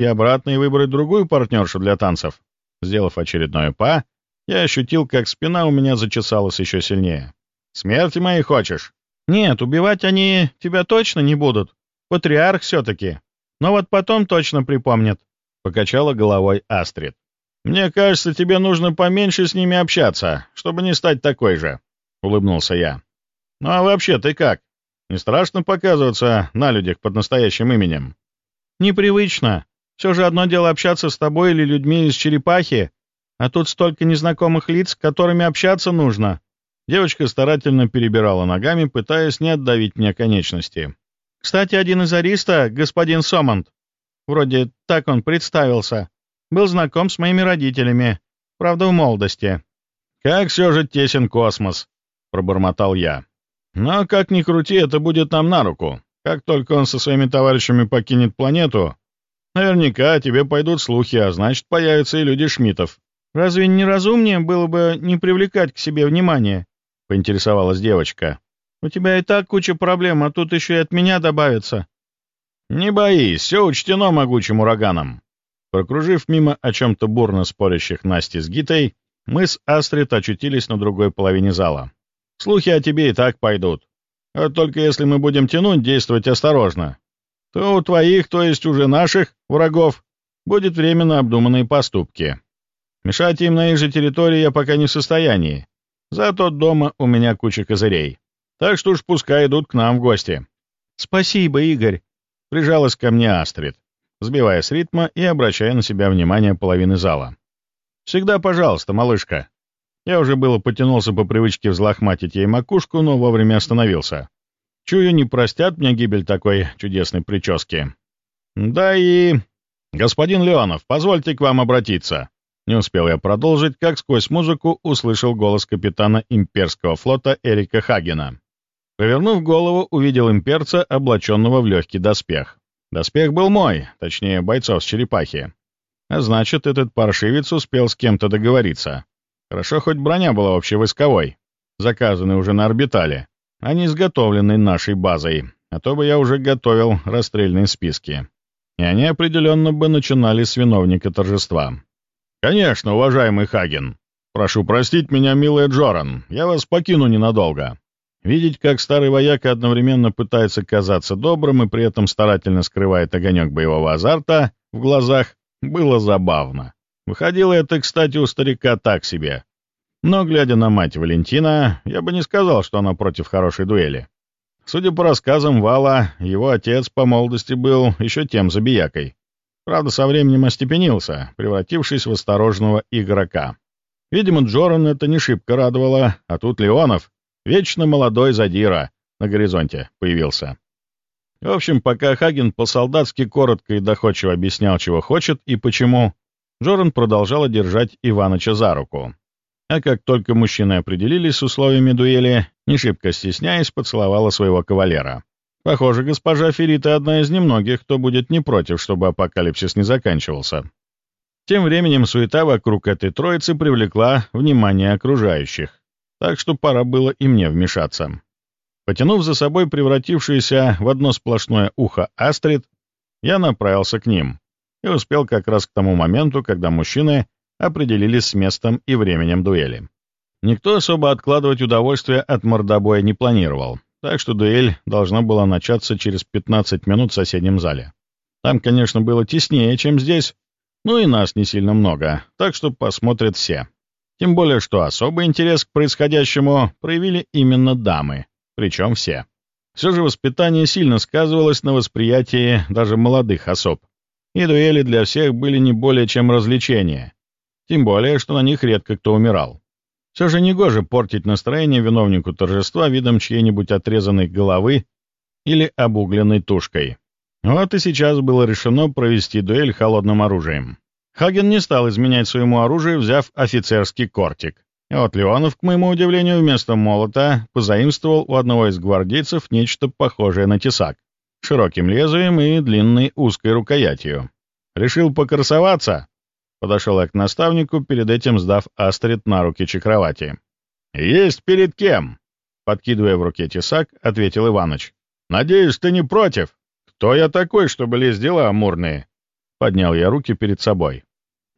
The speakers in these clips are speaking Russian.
и обратно и выбрать другую партнершу для танцев. Сделав очередное па, я ощутил, как спина у меня зачесалась еще сильнее. «Смерти моей хочешь?» «Нет, убивать они тебя точно не будут. Патриарх все-таки. Но вот потом точно припомнят», — покачала головой Астрид. «Мне кажется, тебе нужно поменьше с ними общаться, чтобы не стать такой же», — улыбнулся я. «Ну а вообще ты как? Не страшно показываться на людях под настоящим именем?» «Непривычно. Все же одно дело общаться с тобой или людьми из черепахи, а тут столько незнакомых лиц, с которыми общаться нужно». Девочка старательно перебирала ногами, пытаясь не отдавить мне конечности. «Кстати, один из ариста, господин Сомонт, вроде так он представился, был знаком с моими родителями, правда, в молодости». «Как все же тесен космос», — пробормотал я. «Но, как ни крути, это будет нам на руку. Как только он со своими товарищами покинет планету, наверняка тебе пойдут слухи, а значит, появятся и люди Шмитов». «Разве не разумнее было бы не привлекать к себе внимание?» — поинтересовалась девочка. «У тебя и так куча проблем, а тут еще и от меня добавится». «Не боись, все учтено могучим ураганом». Прокружив мимо о чем-то бурно спорящих Насти с Гитой, мы с Астрид очутились на другой половине зала. Слухи о тебе и так пойдут. А только если мы будем тянуть, действовать осторожно, то у твоих, то есть уже наших, врагов, будет временно обдуманные поступки. Мешать им на их же территории я пока не в состоянии. Зато дома у меня куча козырей. Так что уж пускай идут к нам в гости. «Спасибо, Игорь», — прижалась ко мне Астрид, сбивая с ритма и обращая на себя внимание половины зала. «Всегда пожалуйста, малышка», я уже было потянулся по привычке взлохматить ей макушку, но вовремя остановился. Чую, не простят мне гибель такой чудесной прически. Да и... Господин Леонов, позвольте к вам обратиться. Не успел я продолжить, как сквозь музыку услышал голос капитана имперского флота Эрика Хагена. Повернув голову, увидел имперца, облаченного в легкий доспех. Доспех был мой, точнее, бойцов с черепахи. А значит, этот паршивец успел с кем-то договориться. Хорошо, хоть броня была общевойсковой, заказанной уже на орбитале, а не изготовленной нашей базой, а то бы я уже готовил расстрельные списки. И они определенно бы начинали с виновника торжества. «Конечно, уважаемый Хаген. Прошу простить меня, милая Джоран, я вас покину ненадолго». Видеть, как старый вояка одновременно пытается казаться добрым и при этом старательно скрывает огонек боевого азарта в глазах, было забавно. Выходило это, кстати, у старика так себе. Но, глядя на мать Валентина, я бы не сказал, что она против хорошей дуэли. Судя по рассказам Вала, его отец по молодости был еще тем забиякой. Правда, со временем остепенился, превратившись в осторожного игрока. Видимо, Джоран это не шибко радовало, а тут Леонов, вечно молодой задира, на горизонте появился. В общем, пока Хаген по-солдатски коротко и доходчиво объяснял, чего хочет и почему, Джоран продолжала держать Иваныча за руку. А как только мужчины определились с условиями дуэли, не шибко стесняясь, поцеловала своего кавалера. Похоже, госпожа Ферита одна из немногих, кто будет не против, чтобы апокалипсис не заканчивался. Тем временем суета вокруг этой троицы привлекла внимание окружающих, так что пора было и мне вмешаться. Потянув за собой превратившееся в одно сплошное ухо Астрид, я направился к ним и успел как раз к тому моменту, когда мужчины определились с местом и временем дуэли. Никто особо откладывать удовольствие от мордобоя не планировал, так что дуэль должна была начаться через 15 минут в соседнем зале. Там, конечно, было теснее, чем здесь, ну и нас не сильно много, так что посмотрят все. Тем более, что особый интерес к происходящему проявили именно дамы, причем все. Все же воспитание сильно сказывалось на восприятии даже молодых особ и дуэли для всех были не более чем развлечения, тем более, что на них редко кто умирал. Все же негоже портить настроение виновнику торжества видом чьей-нибудь отрезанной головы или обугленной тушкой. Вот и сейчас было решено провести дуэль холодным оружием. Хаген не стал изменять своему оружию, взяв офицерский кортик. И вот Леонов, к моему удивлению, вместо молота позаимствовал у одного из гвардейцев нечто похожее на тесак широким лезвием и длинной узкой рукоятью. «Решил покрасоваться?» Подошел я к наставнику, перед этим сдав Астрид на руки чекровати. «Есть перед кем?» Подкидывая в руке тесак, ответил Иваныч. «Надеюсь, ты не против? Кто я такой, чтобы лезть дела амурные?» Поднял я руки перед собой.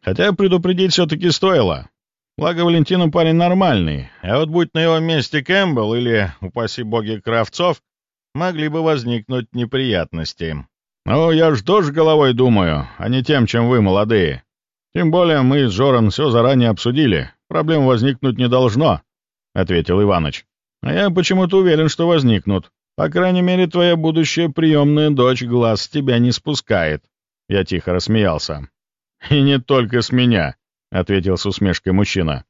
Хотя предупредить все-таки стоило. Благо, Валентину парень нормальный, а вот будь на его месте Кэмпбелл или, упаси боги, Кравцов, могли бы возникнуть неприятности. Ну, я ж тоже головой думаю, а не тем, чем вы, молодые. Тем более мы с Жоран все заранее обсудили. Проблем возникнуть не должно, — ответил Иваныч. А я почему-то уверен, что возникнут. По крайней мере, твоя будущая приемная дочь глаз с тебя не спускает. Я тихо рассмеялся. И не только с меня, — ответил с усмешкой мужчина.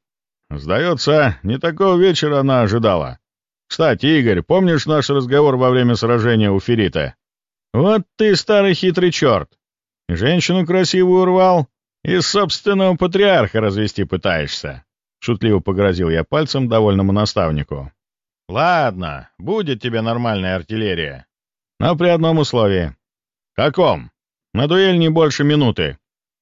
«Сдается, не такого вечера она ожидала. Кстати, Игорь, помнишь наш разговор во время сражения у Ферита? Вот ты старый хитрый черт. Женщину красивую урвал и собственного патриарха развести пытаешься». Шутливо погрозил я пальцем довольному наставнику. «Ладно, будет тебе нормальная артиллерия. Но при одном условии». «Каком?» «На дуэль не больше минуты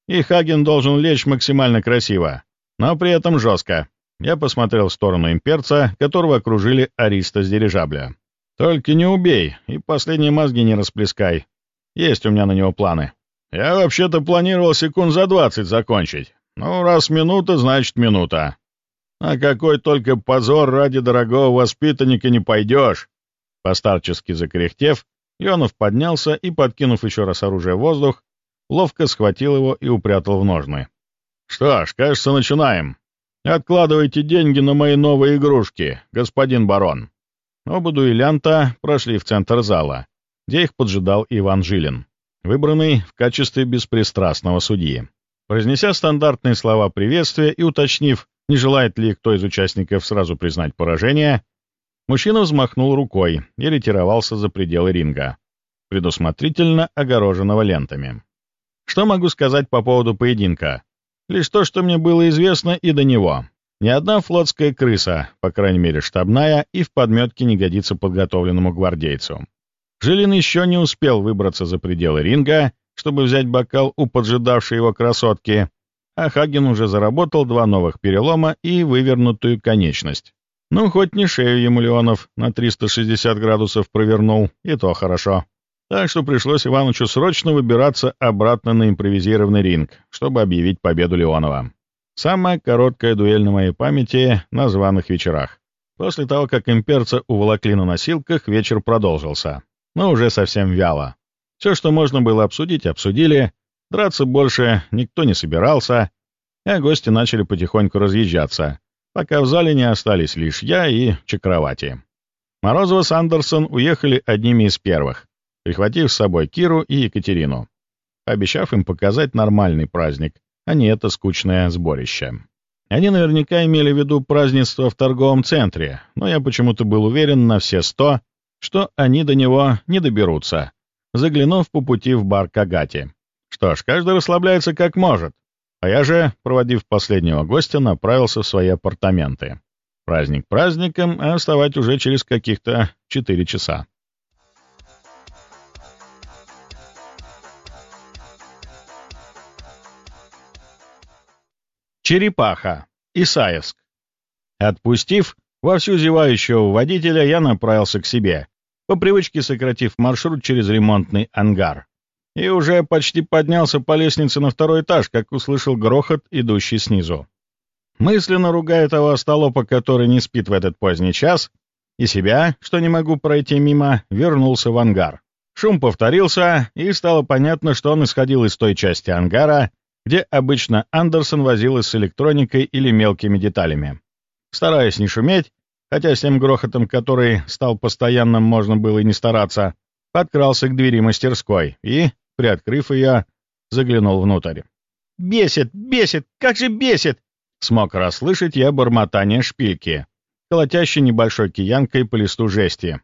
и Хаген должен лечь максимально красиво, но при этом жестко. Я посмотрел в сторону имперца, которого окружили ариста с дирижабля. «Только не убей и последние мозги не расплескай. Есть у меня на него планы. Я вообще-то планировал секунд за двадцать закончить. Ну, раз минута, значит минута. А какой только позор ради дорогого воспитанника не пойдешь!» Постарчески закряхтев, Ионов поднялся и, подкинув еще раз оружие в воздух, ловко схватил его и упрятал в ножны. «Что ж, кажется, начинаем. Откладывайте деньги на мои новые игрушки, господин барон». Оба дуэлянта прошли в центр зала, где их поджидал Иван Жилин, выбранный в качестве беспристрастного судьи. Произнеся стандартные слова приветствия и уточнив, не желает ли кто из участников сразу признать поражение, мужчина взмахнул рукой и ретировался за пределы ринга, предусмотрительно огороженного лентами. Что могу сказать по поводу поединка? Лишь то, что мне было известно и до него. Ни одна флотская крыса, по крайней мере штабная, и в подметке не годится подготовленному гвардейцу. Жилин еще не успел выбраться за пределы ринга, чтобы взять бокал у поджидавшей его красотки, а Хаген уже заработал два новых перелома и вывернутую конечность. Ну, хоть не шею ему Леонов на 360 градусов провернул, и то хорошо так что пришлось Иванычу срочно выбираться обратно на импровизированный ринг, чтобы объявить победу Леонова. Самая короткая дуэль на моей памяти на званых вечерах. После того, как имперца уволокли на носилках, вечер продолжился, но уже совсем вяло. Все, что можно было обсудить, обсудили, драться больше никто не собирался, а гости начали потихоньку разъезжаться, пока в зале не остались лишь я и Чакровати. Морозова с Андерсон уехали одними из первых, прихватив с собой Киру и Екатерину, обещав им показать нормальный праздник, а не это скучное сборище. Они наверняка имели в виду празднество в торговом центре, но я почему-то был уверен на все сто, что они до него не доберутся, заглянув по пути в бар Кагати. Что ж, каждый расслабляется как может, а я же, проводив последнего гостя, направился в свои апартаменты. Праздник праздником, а вставать уже через каких-то четыре часа. Черепаха. Исаевск. Отпустив вовсю зевающего водителя, я направился к себе, по привычке сократив маршрут через ремонтный ангар. И уже почти поднялся по лестнице на второй этаж, как услышал грохот, идущий снизу. Мысленно ругая того остолопа, который не спит в этот поздний час, и себя, что не могу пройти мимо, вернулся в ангар. Шум повторился, и стало понятно, что он исходил из той части ангара, где обычно Андерсон возилась с электроникой или мелкими деталями. Стараясь не шуметь, хотя с тем грохотом, который стал постоянным, можно было и не стараться, подкрался к двери мастерской и, приоткрыв ее, заглянул внутрь. «Бесит, бесит, как же бесит!» Смог расслышать я бормотание шпильки, колотящей небольшой киянкой по листу жести.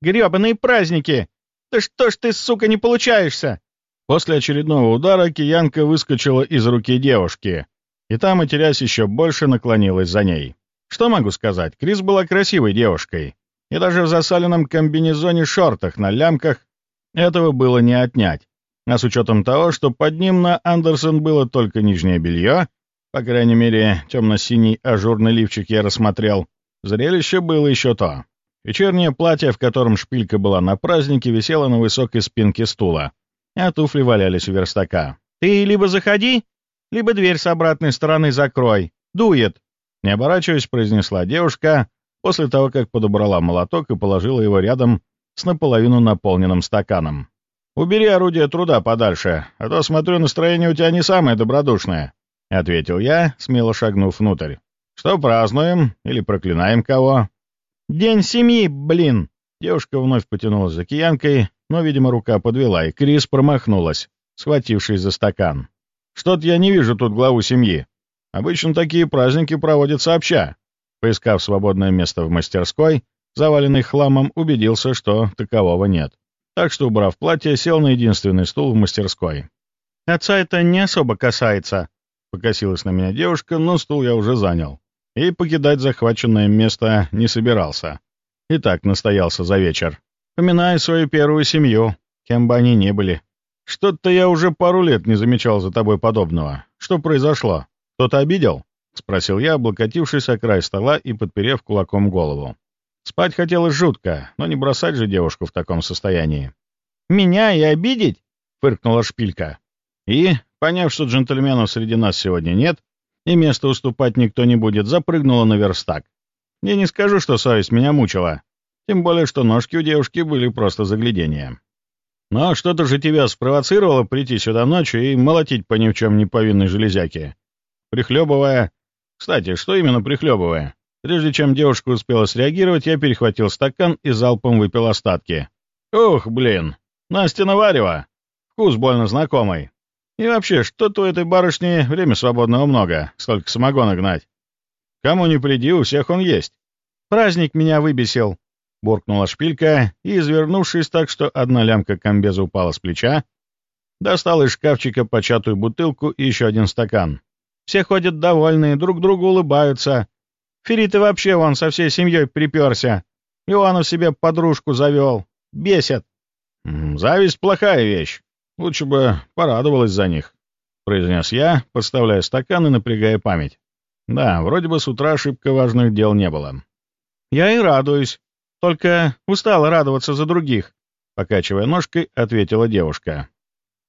«Гребаные праздники! Да что ж ты, сука, не получаешься? После очередного удара киянка выскочила из руки девушки, и та, матерясь еще больше, наклонилась за ней. Что могу сказать, Крис была красивой девушкой, и даже в засаленном комбинезоне-шортах на лямках этого было не отнять. А с учетом того, что под ним на Андерсон было только нижнее белье, по крайней мере, темно-синий ажурный лифчик я рассмотрел, зрелище было еще то. Вечернее платье, в котором шпилька была на празднике, висело на высокой спинке стула, а туфли валялись у верстака. Ты либо заходи, либо дверь с обратной стороны закрой. Дует!» Не оборачиваясь, произнесла девушка, после того, как подобрала молоток и положила его рядом с наполовину наполненным стаканом. «Убери орудие труда подальше, а то, смотрю, настроение у тебя не самое добродушное», — ответил я, смело шагнув внутрь. «Что празднуем? Или проклинаем кого?» «День семьи, блин!» Девушка вновь потянулась за киянкой, но, видимо, рука подвела, и Крис промахнулась, схватившись за стакан. «Что-то я не вижу тут главу семьи. Обычно такие праздники проводят сообща». Поискав свободное место в мастерской, заваленный хламом, убедился, что такового нет. Так что, убрав платье, сел на единственный стул в мастерской. «Отца это не особо касается», — покосилась на меня девушка, но стул я уже занял. И покидать захваченное место не собирался. И так настоялся за вечер. Поминая свою первую семью, кем бы они ни были. Что-то я уже пару лет не замечал за тобой подобного. Что произошло? Кто-то обидел? — спросил я, облокотившись о край стола и подперев кулаком голову. Спать хотелось жутко, но не бросать же девушку в таком состоянии. «Меня и обидеть?» — фыркнула шпилька. И, поняв, что джентльменов среди нас сегодня нет, и место уступать никто не будет, запрыгнула на верстак. Я не скажу, что совесть меня мучила, тем более, что ножки у девушки были просто загляденье. Но что-то же тебя спровоцировало прийти сюда ночью и молотить по ни в чем не повинной железяке, прихлебывая кстати, что именно прихлебывая? Прежде чем девушка успела среагировать, я перехватил стакан и залпом выпил остатки. Ух, блин, Настя наварева. Вкус больно знакомый. И вообще, что-то у этой барышни время свободного много, столько самогона гнать. Кому не приди, у всех он есть. Праздник меня выбесил, — буркнула шпилька, и, извернувшись так, что одна лямка комбеза упала с плеча, достала из шкафчика початую бутылку и еще один стакан. Все ходят довольные, друг другу улыбаются. Ферит вообще вон со всей семьей приперся. Иоаннов себе подружку завел. Бесит. «Зависть — плохая вещь. Лучше бы порадовалась за них», — произнес я, подставляя стакан и напрягая память. Да, вроде бы с утра шибко важных дел не было. «Я и радуюсь. Только устала радоваться за других», — покачивая ножкой, ответила девушка.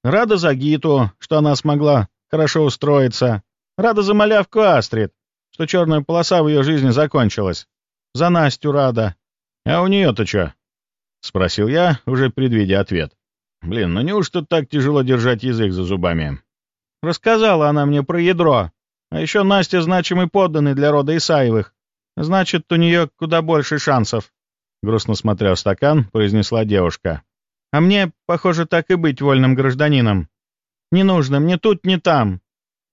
«Рада за Гиту, что она смогла хорошо устроиться. Рада за малявку Астрид, что черная полоса в ее жизни закончилась. За Настю рада. А у нее-то что? — спросил я, уже предвидя ответ. Блин, ну неужто так тяжело держать язык за зубами? Рассказала она мне про ядро. А еще Настя значимый подданный для рода Исаевых. Значит, у нее куда больше шансов. Грустно смотря в стакан, произнесла девушка. А мне, похоже, так и быть вольным гражданином. Не нужно, мне тут, не там.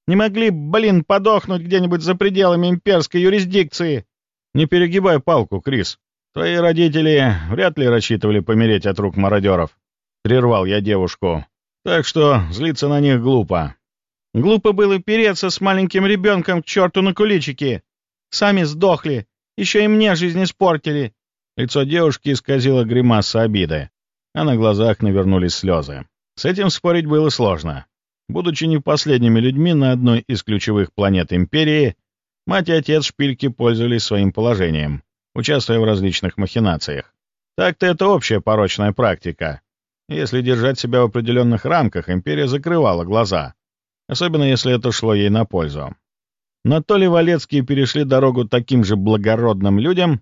Не могли, блин, подохнуть где-нибудь за пределами имперской юрисдикции. Не перегибай палку, Крис. Твои родители вряд ли рассчитывали помереть от рук мародеров. Прервал я девушку. Так что злиться на них глупо. Глупо было переться с маленьким ребенком к черту на куличики. Сами сдохли. Еще и мне жизнь испортили. Лицо девушки исказило гримаса обиды, а на глазах навернулись слезы. С этим спорить было сложно. Будучи не последними людьми на одной из ключевых планет Империи, мать и отец Шпильки пользовались своим положением, участвуя в различных махинациях. Так-то это общая порочная практика. Если держать себя в определенных рамках, Империя закрывала глаза, особенно если это шло ей на пользу. Но то ли Валецкие перешли дорогу таким же благородным людям,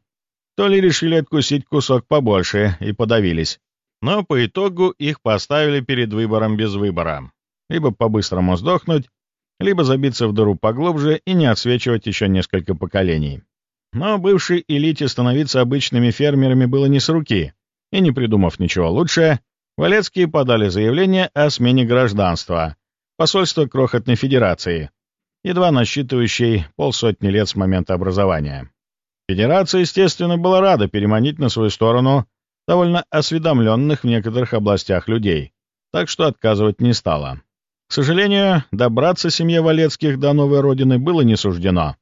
то ли решили откусить кусок побольше и подавились. Но по итогу их поставили перед выбором без выбора либо по-быстрому сдохнуть, либо забиться в дыру поглубже и не отсвечивать еще несколько поколений. Но бывшей элите становиться обычными фермерами было не с руки, и не придумав ничего лучше, Валецкие подали заявление о смене гражданства, посольство крохотной федерации, едва насчитывающей полсотни лет с момента образования. Федерация, естественно, была рада переманить на свою сторону довольно осведомленных в некоторых областях людей, так что отказывать не стала. К сожалению, добраться семье Валецких до новой родины было не суждено.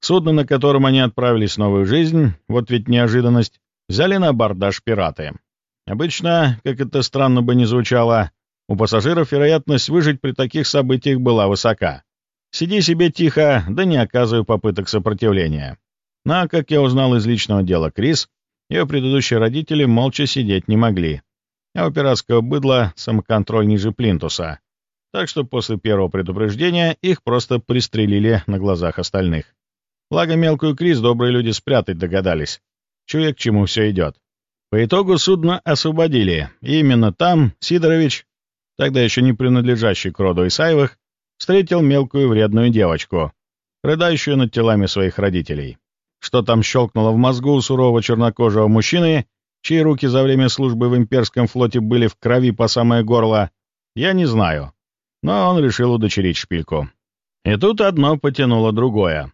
Судно, на котором они отправились в новую жизнь, вот ведь неожиданность, взяли на абордаж пираты. Обычно, как это странно бы ни звучало, у пассажиров вероятность выжить при таких событиях была высока. Сиди себе тихо, да не оказывай попыток сопротивления. Но, как я узнал из личного дела Крис, ее предыдущие родители молча сидеть не могли. А у пиратского быдла самоконтроль ниже плинтуса — так что после первого предупреждения их просто пристрелили на глазах остальных. Благо мелкую Крис добрые люди спрятать догадались, чуя, к чему все идет. По итогу судно освободили, и именно там Сидорович, тогда еще не принадлежащий к роду Исаевых, встретил мелкую вредную девочку, рыдающую над телами своих родителей. Что там щелкнуло в мозгу у сурового чернокожего мужчины, чьи руки за время службы в имперском флоте были в крови по самое горло, я не знаю. Но он решил удочерить шпильку. И тут одно потянуло другое.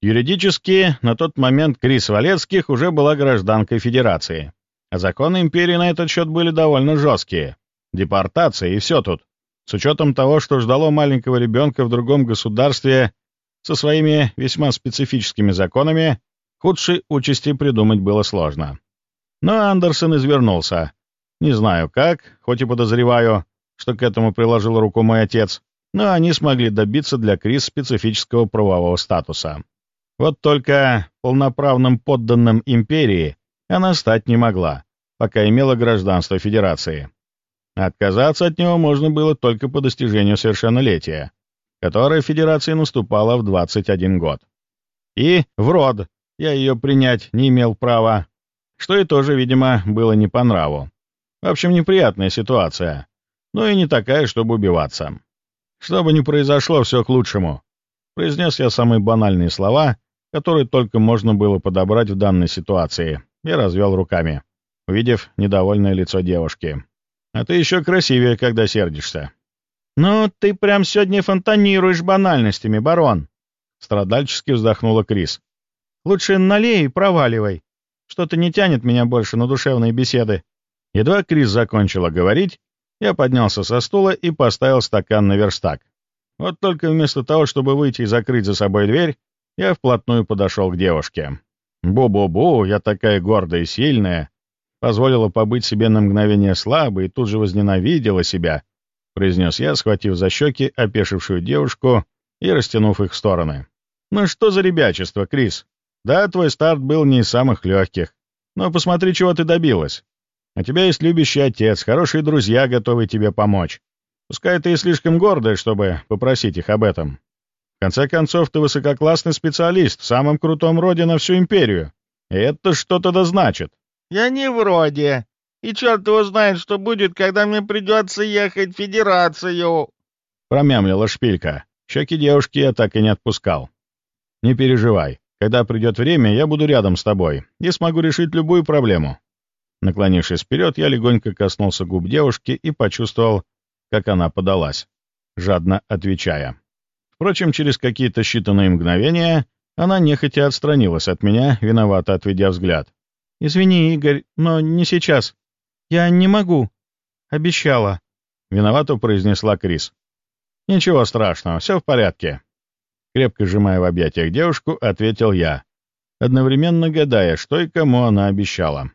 Юридически, на тот момент Крис Валецких уже была гражданкой Федерации. А законы империи на этот счет были довольно жесткие. Депортация и все тут. С учетом того, что ждало маленького ребенка в другом государстве со своими весьма специфическими законами, худшей участи придумать было сложно. Но Андерсон извернулся. Не знаю как, хоть и подозреваю, что к этому приложил руку мой отец, но они смогли добиться для Крис специфического правового статуса. Вот только полноправным подданным империи она стать не могла, пока имела гражданство Федерации. Отказаться от него можно было только по достижению совершеннолетия, которое Федерации наступало в 21 год. И в род я ее принять не имел права, что и тоже, видимо, было не по нраву. В общем, неприятная ситуация, но и не такая, чтобы убиваться. Что бы ни произошло, все к лучшему. Произнес я самые банальные слова, которые только можно было подобрать в данной ситуации, и развел руками, увидев недовольное лицо девушки. «А ты еще красивее, когда сердишься». «Ну, ты прям сегодня фонтанируешь банальностями, барон!» Страдальчески вздохнула Крис. «Лучше налей и проваливай. Что-то не тянет меня больше на душевные беседы». Едва Крис закончила говорить, я поднялся со стула и поставил стакан на верстак. Вот только вместо того, чтобы выйти и закрыть за собой дверь, я вплотную подошел к девушке. «Бу-бу-бу, я такая гордая и сильная!» Позволила побыть себе на мгновение слабой и тут же возненавидела себя, произнес я, схватив за щеки опешившую девушку и растянув их в стороны. «Ну что за ребячество, Крис? Да, твой старт был не из самых легких. Но посмотри, чего ты добилась. У тебя есть любящий отец, хорошие друзья, готовые тебе помочь. Пускай ты и слишком гордая, чтобы попросить их об этом. В конце концов, ты высококлассный специалист в самом крутом роде на всю империю. И это что-то да значит. Я не вроде. И черт его знает, что будет, когда мне придется ехать в Федерацию. Промямлила шпилька. Щеки девушки я так и не отпускал. Не переживай. Когда придет время, я буду рядом с тобой и смогу решить любую проблему. Наклонившись вперед, я легонько коснулся губ девушки и почувствовал, как она подалась, жадно отвечая. Впрочем, через какие-то считанные мгновения она нехотя отстранилась от меня, виновато отведя взгляд. «Извини, Игорь, но не сейчас. Я не могу. Обещала». Виновато произнесла Крис. «Ничего страшного, все в порядке». Крепко сжимая в объятиях девушку, ответил я, одновременно гадая, что и кому она обещала.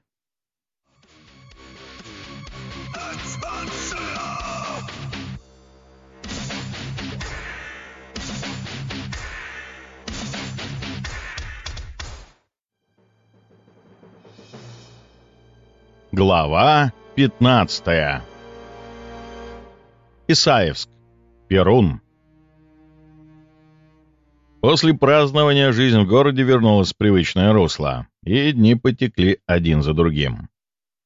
Глава 15 Исаевск. Перун. После празднования жизнь в городе вернулась в привычное русло, и дни потекли один за другим.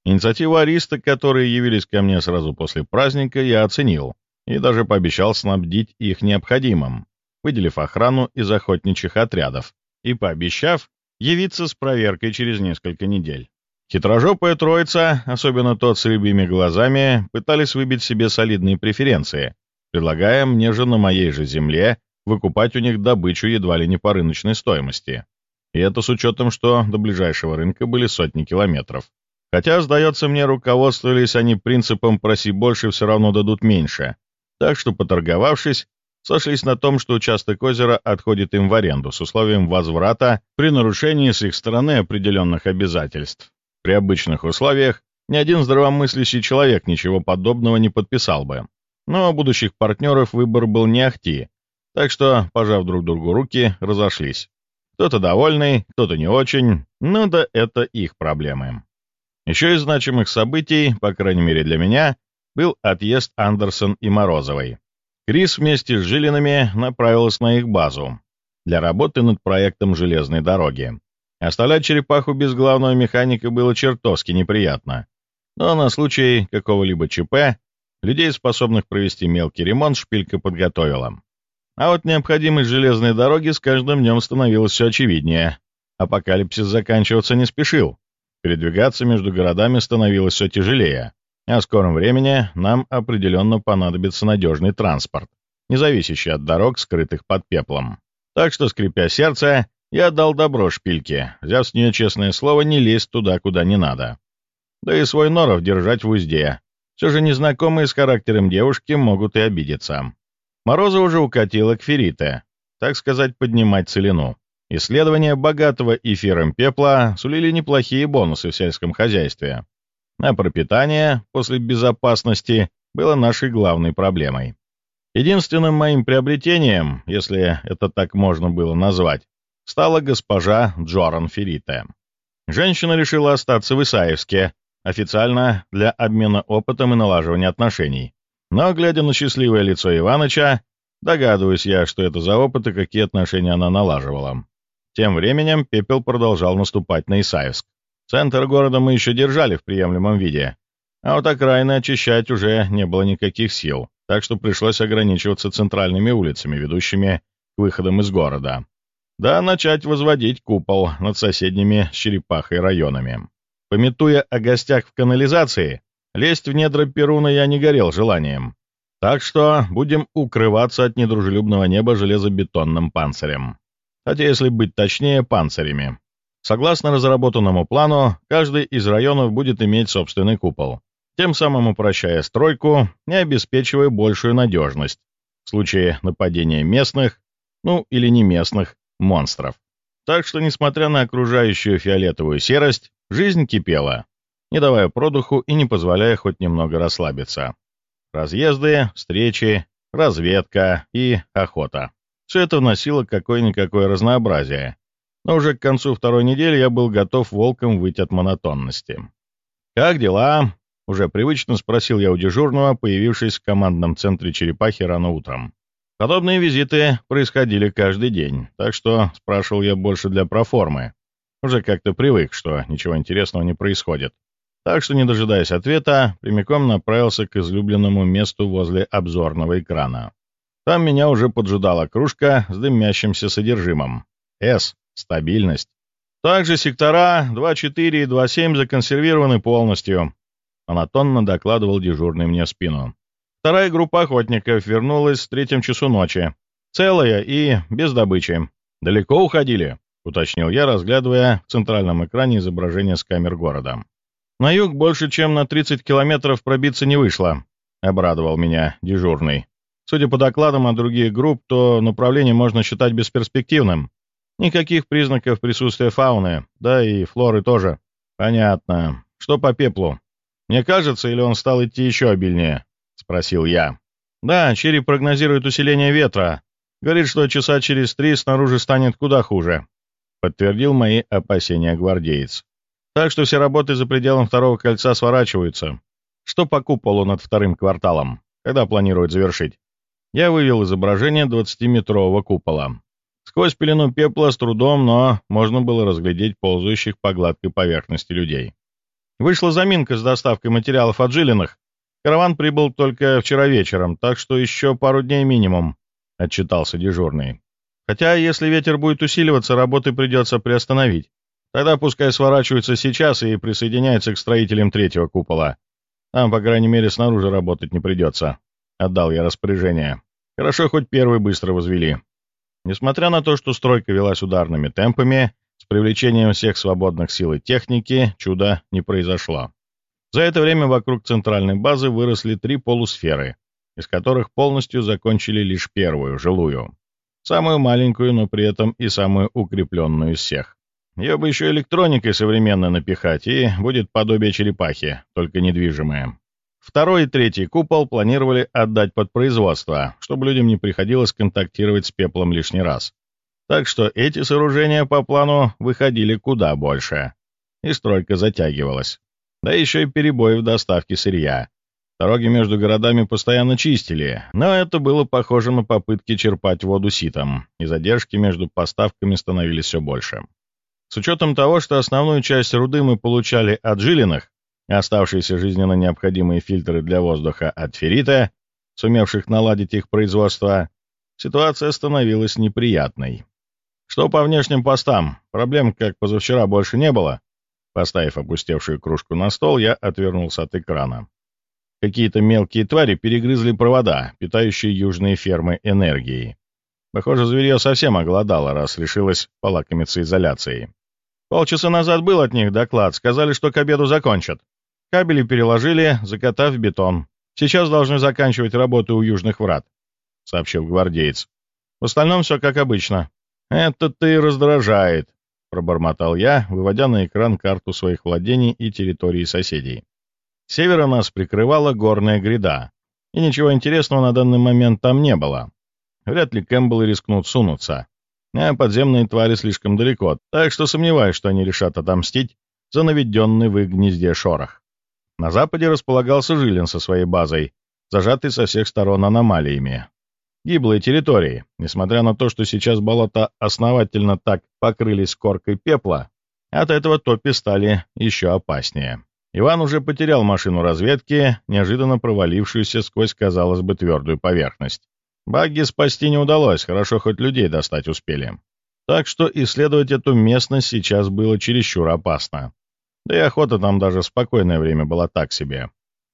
Инициативу ариста, которые явились ко мне сразу после праздника, я оценил и даже пообещал снабдить их необходимым, выделив охрану из охотничьих отрядов и пообещав явиться с проверкой через несколько недель. Хитрожопая троица, особенно тот с рыбьими глазами, пытались выбить себе солидные преференции, предлагая мне же на моей же земле выкупать у них добычу едва ли не по рыночной стоимости. И это с учетом, что до ближайшего рынка были сотни километров. Хотя, сдается мне, руководствовались они принципом «проси больше, все равно дадут меньше». Так что, поторговавшись, сошлись на том, что участок озера отходит им в аренду с условием возврата при нарушении с их стороны определенных обязательств. При обычных условиях ни один здравомыслящий человек ничего подобного не подписал бы. Но будущих партнеров выбор был не ахти, так что, пожав друг другу руки, разошлись. Кто-то довольный, кто-то не очень, ну да это их проблемы. Еще из значимых событий, по крайней мере для меня, был отъезд Андерсон и Морозовой. Крис вместе с Жилинами направилась на их базу для работы над проектом железной дороги. Оставлять черепаху без главного механика было чертовски неприятно. Но на случай какого-либо ЧП людей, способных провести мелкий ремонт, шпилька подготовила. А вот необходимость железной дороги с каждым днем становилась все очевиднее. Апокалипсис заканчиваться не спешил. Передвигаться между городами становилось все тяжелее. А в скором времени нам определенно понадобится надежный транспорт, не зависящий от дорог, скрытых под пеплом. Так что, скрипя сердце, я отдал добро шпильке, взяв с нее честное слово не лезть туда, куда не надо. Да и свой норов держать в узде. Все же незнакомые с характером девушки могут и обидеться. Мороза уже укатила к Ферите, так сказать, поднимать целину. Исследования богатого эфиром пепла сулили неплохие бонусы в сельском хозяйстве. А пропитание после безопасности было нашей главной проблемой. Единственным моим приобретением, если это так можно было назвать, стала госпожа Джоран Феррите. Женщина решила остаться в Исаевске, официально для обмена опытом и налаживания отношений. Но, глядя на счастливое лицо Иваныча, догадываюсь я, что это за опыт и какие отношения она налаживала. Тем временем пепел продолжал наступать на Исаевск. Центр города мы еще держали в приемлемом виде, а вот окраины очищать уже не было никаких сил, так что пришлось ограничиваться центральными улицами, ведущими к выходам из города да начать возводить купол над соседними с черепахой районами. Пометуя о гостях в канализации, лезть в недра Перуна я не горел желанием. Так что будем укрываться от недружелюбного неба железобетонным панцирем. Хотя, если быть точнее, панцирями. Согласно разработанному плану, каждый из районов будет иметь собственный купол, тем самым упрощая стройку и обеспечивая большую надежность в случае нападения местных, ну или не местных, монстров. Так что, несмотря на окружающую фиолетовую серость, жизнь кипела, не давая продуху и не позволяя хоть немного расслабиться. Разъезды, встречи, разведка и охота. Все это вносило какое-никакое разнообразие. Но уже к концу второй недели я был готов волком выйти от монотонности. «Как дела?» — уже привычно спросил я у дежурного, появившись в командном центре черепахи рано утром. Подобные визиты происходили каждый день, так что спрашивал я больше для проформы. Уже как-то привык, что ничего интересного не происходит. Так что, не дожидаясь ответа, прямиком направился к излюбленному месту возле обзорного экрана. Там меня уже поджидала кружка с дымящимся содержимым. С. Стабильность. Также сектора 2.4 и 2.7 законсервированы полностью. Монотонно докладывал дежурный мне в спину. Вторая группа охотников вернулась в третьем часу ночи. Целая и без добычи. «Далеко уходили?» — уточнил я, разглядывая в центральном экране изображение с камер города. «На юг больше, чем на 30 километров пробиться не вышло», — обрадовал меня дежурный. Судя по докладам от других групп, то направление можно считать бесперспективным. Никаких признаков присутствия фауны, да и флоры тоже. Понятно. Что по пеплу? Мне кажется, или он стал идти еще обильнее? — спросил я. «Да, Черри прогнозирует усиление ветра. Говорит, что часа через три снаружи станет куда хуже», — подтвердил мои опасения гвардеец. «Так что все работы за пределом второго кольца сворачиваются. Что по куполу над вторым кварталом? Когда планируют завершить?» Я вывел изображение 20-метрового купола. Сквозь пелену пепла с трудом, но можно было разглядеть ползающих по гладкой поверхности людей. Вышла заминка с доставкой материалов от Жилиных, Караван прибыл только вчера вечером, так что еще пару дней минимум», — отчитался дежурный. «Хотя, если ветер будет усиливаться, работы придется приостановить. Тогда пускай сворачиваются сейчас и присоединяются к строителям третьего купола. Там, по крайней мере, снаружи работать не придется», — отдал я распоряжение. «Хорошо, хоть первый быстро возвели». Несмотря на то, что стройка велась ударными темпами, с привлечением всех свободных сил и техники чуда не произошло. За это время вокруг центральной базы выросли три полусферы, из которых полностью закончили лишь первую, жилую. Самую маленькую, но при этом и самую укрепленную из всех. Ее бы еще электроникой современно напихать, и будет подобие черепахи, только недвижимое. Второй и третий купол планировали отдать под производство, чтобы людям не приходилось контактировать с пеплом лишний раз. Так что эти сооружения по плану выходили куда больше. И стройка затягивалась да еще и перебои в доставке сырья. Дороги между городами постоянно чистили, но это было похоже на попытки черпать воду ситом, и задержки между поставками становились все больше. С учетом того, что основную часть руды мы получали от жилиных, оставшиеся жизненно необходимые фильтры для воздуха от феррита, сумевших наладить их производство, ситуация становилась неприятной. Что по внешним постам, проблем, как позавчера, больше не было. Поставив опустевшую кружку на стол, я отвернулся от экрана. Какие-то мелкие твари перегрызли провода, питающие южные фермы энергией. Похоже, зверье совсем оголодало, раз решилось полакомиться изоляцией. Полчаса назад был от них доклад, сказали, что к обеду закончат. Кабели переложили, закатав бетон. Сейчас должны заканчивать работу у южных врат, — сообщил гвардеец. В остальном все как обычно. Это ты раздражает, — пробормотал я, выводя на экран карту своих владений и территории соседей севера нас прикрывала горная гряда, и ничего интересного на данный момент там не было. Вряд ли Кэмпбеллы рискнут сунуться, а подземные твари слишком далеко, так что сомневаюсь, что они решат отомстить за наведенный в их гнезде шорох. На западе располагался Жилин со своей базой, зажатый со всех сторон аномалиями. Гиблые территории, несмотря на то, что сейчас болота основательно так покрылись коркой пепла, от этого топи стали еще опаснее. Иван уже потерял машину разведки, неожиданно провалившуюся сквозь, казалось бы, твердую поверхность. Багги спасти не удалось, хорошо хоть людей достать успели. Так что исследовать эту местность сейчас было чересчур опасно. Да и охота там даже в спокойное время была так себе.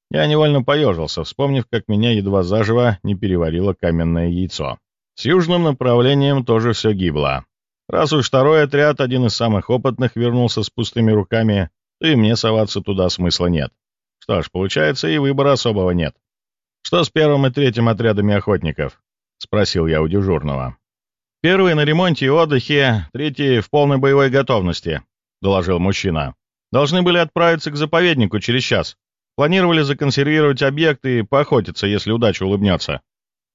Я невольно поежился, вспомнив, как меня едва заживо не переварило каменное яйцо. С южным направлением тоже все гибло. Раз уж второй отряд, один из самых опытных, вернулся с пустыми руками, то и мне соваться туда смысла нет. Что ж, получается, и выбора особого нет. «Что с первым и третьим отрядами охотников?» — спросил я у дежурного. «Первый на ремонте и отдыхе, третий в полной боевой готовности», — доложил мужчина. «Должны были отправиться к заповеднику через час. Планировали законсервировать объект и поохотиться, если удача улыбнется».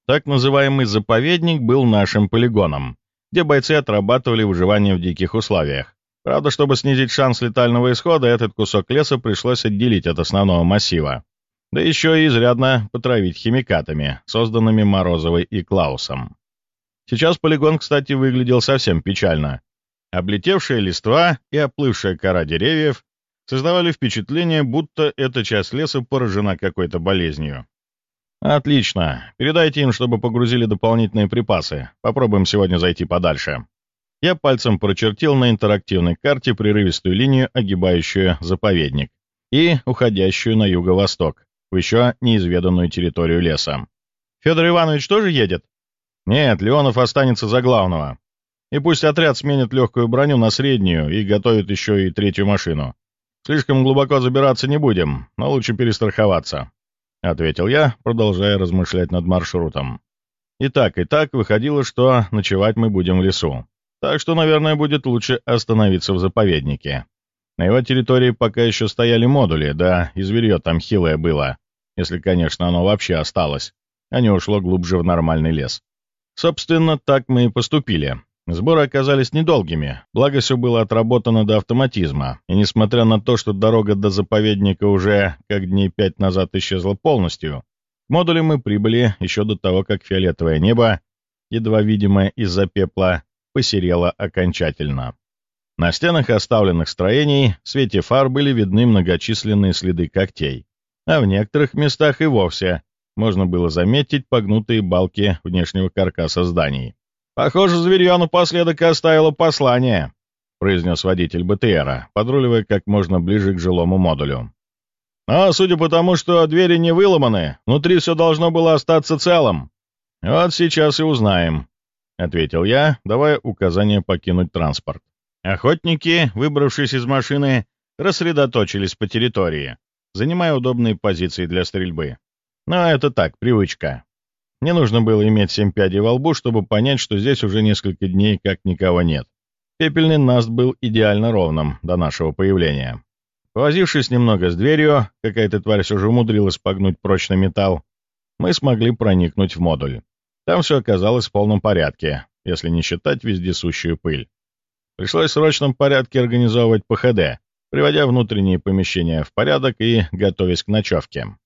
Так называемый заповедник был нашим полигоном, где бойцы отрабатывали выживание в диких условиях. Правда, чтобы снизить шанс летального исхода, этот кусок леса пришлось отделить от основного массива. Да еще и изрядно потравить химикатами, созданными Морозовой и Клаусом. Сейчас полигон, кстати, выглядел совсем печально. Облетевшая листва и оплывшая кора деревьев создавали впечатление, будто эта часть леса поражена какой-то болезнью. «Отлично. Передайте им, чтобы погрузили дополнительные припасы. Попробуем сегодня зайти подальше». Я пальцем прочертил на интерактивной карте прерывистую линию, огибающую заповедник, и уходящую на юго-восток, в еще неизведанную территорию леса. «Федор Иванович тоже едет?» «Нет, Леонов останется за главного. И пусть отряд сменит легкую броню на среднюю и готовит еще и третью машину. Слишком глубоко забираться не будем, но лучше перестраховаться», — ответил я, продолжая размышлять над маршрутом. И так, и так выходило, что ночевать мы будем в лесу. Так что, наверное, будет лучше остановиться в заповеднике. На его территории пока еще стояли модули, да и зверье там хилое было, если, конечно, оно вообще осталось, а не ушло глубже в нормальный лес. Собственно, так мы и поступили. Сборы оказались недолгими, благо все было отработано до автоматизма, и несмотря на то, что дорога до заповедника уже как дней пять назад исчезла полностью, к модулю мы прибыли еще до того, как фиолетовое небо, едва видимое из-за пепла, посерела окончательно. На стенах оставленных строений в свете фар были видны многочисленные следы когтей, а в некоторых местах и вовсе можно было заметить погнутые балки внешнего каркаса зданий. «Похоже, зверье напоследок оставило послание», — произнес водитель БТРа, подруливая как можно ближе к жилому модулю. «Но, судя по тому, что двери не выломаны, внутри все должно было остаться целым. Вот сейчас и узнаем», — ответил я, давая указание покинуть транспорт. Охотники, выбравшись из машины, рассредоточились по территории, занимая удобные позиции для стрельбы. Но это так, привычка. Не нужно было иметь семь пядей во лбу, чтобы понять, что здесь уже несколько дней как никого нет. Пепельный наст был идеально ровным до нашего появления. Повозившись немного с дверью, какая-то тварь все же умудрилась погнуть прочный металл, мы смогли проникнуть в модуль. Там все оказалось в полном порядке, если не считать вездесущую пыль. Пришлось в срочном порядке организовывать ПХД, приводя внутренние помещения в порядок и готовясь к ночевке.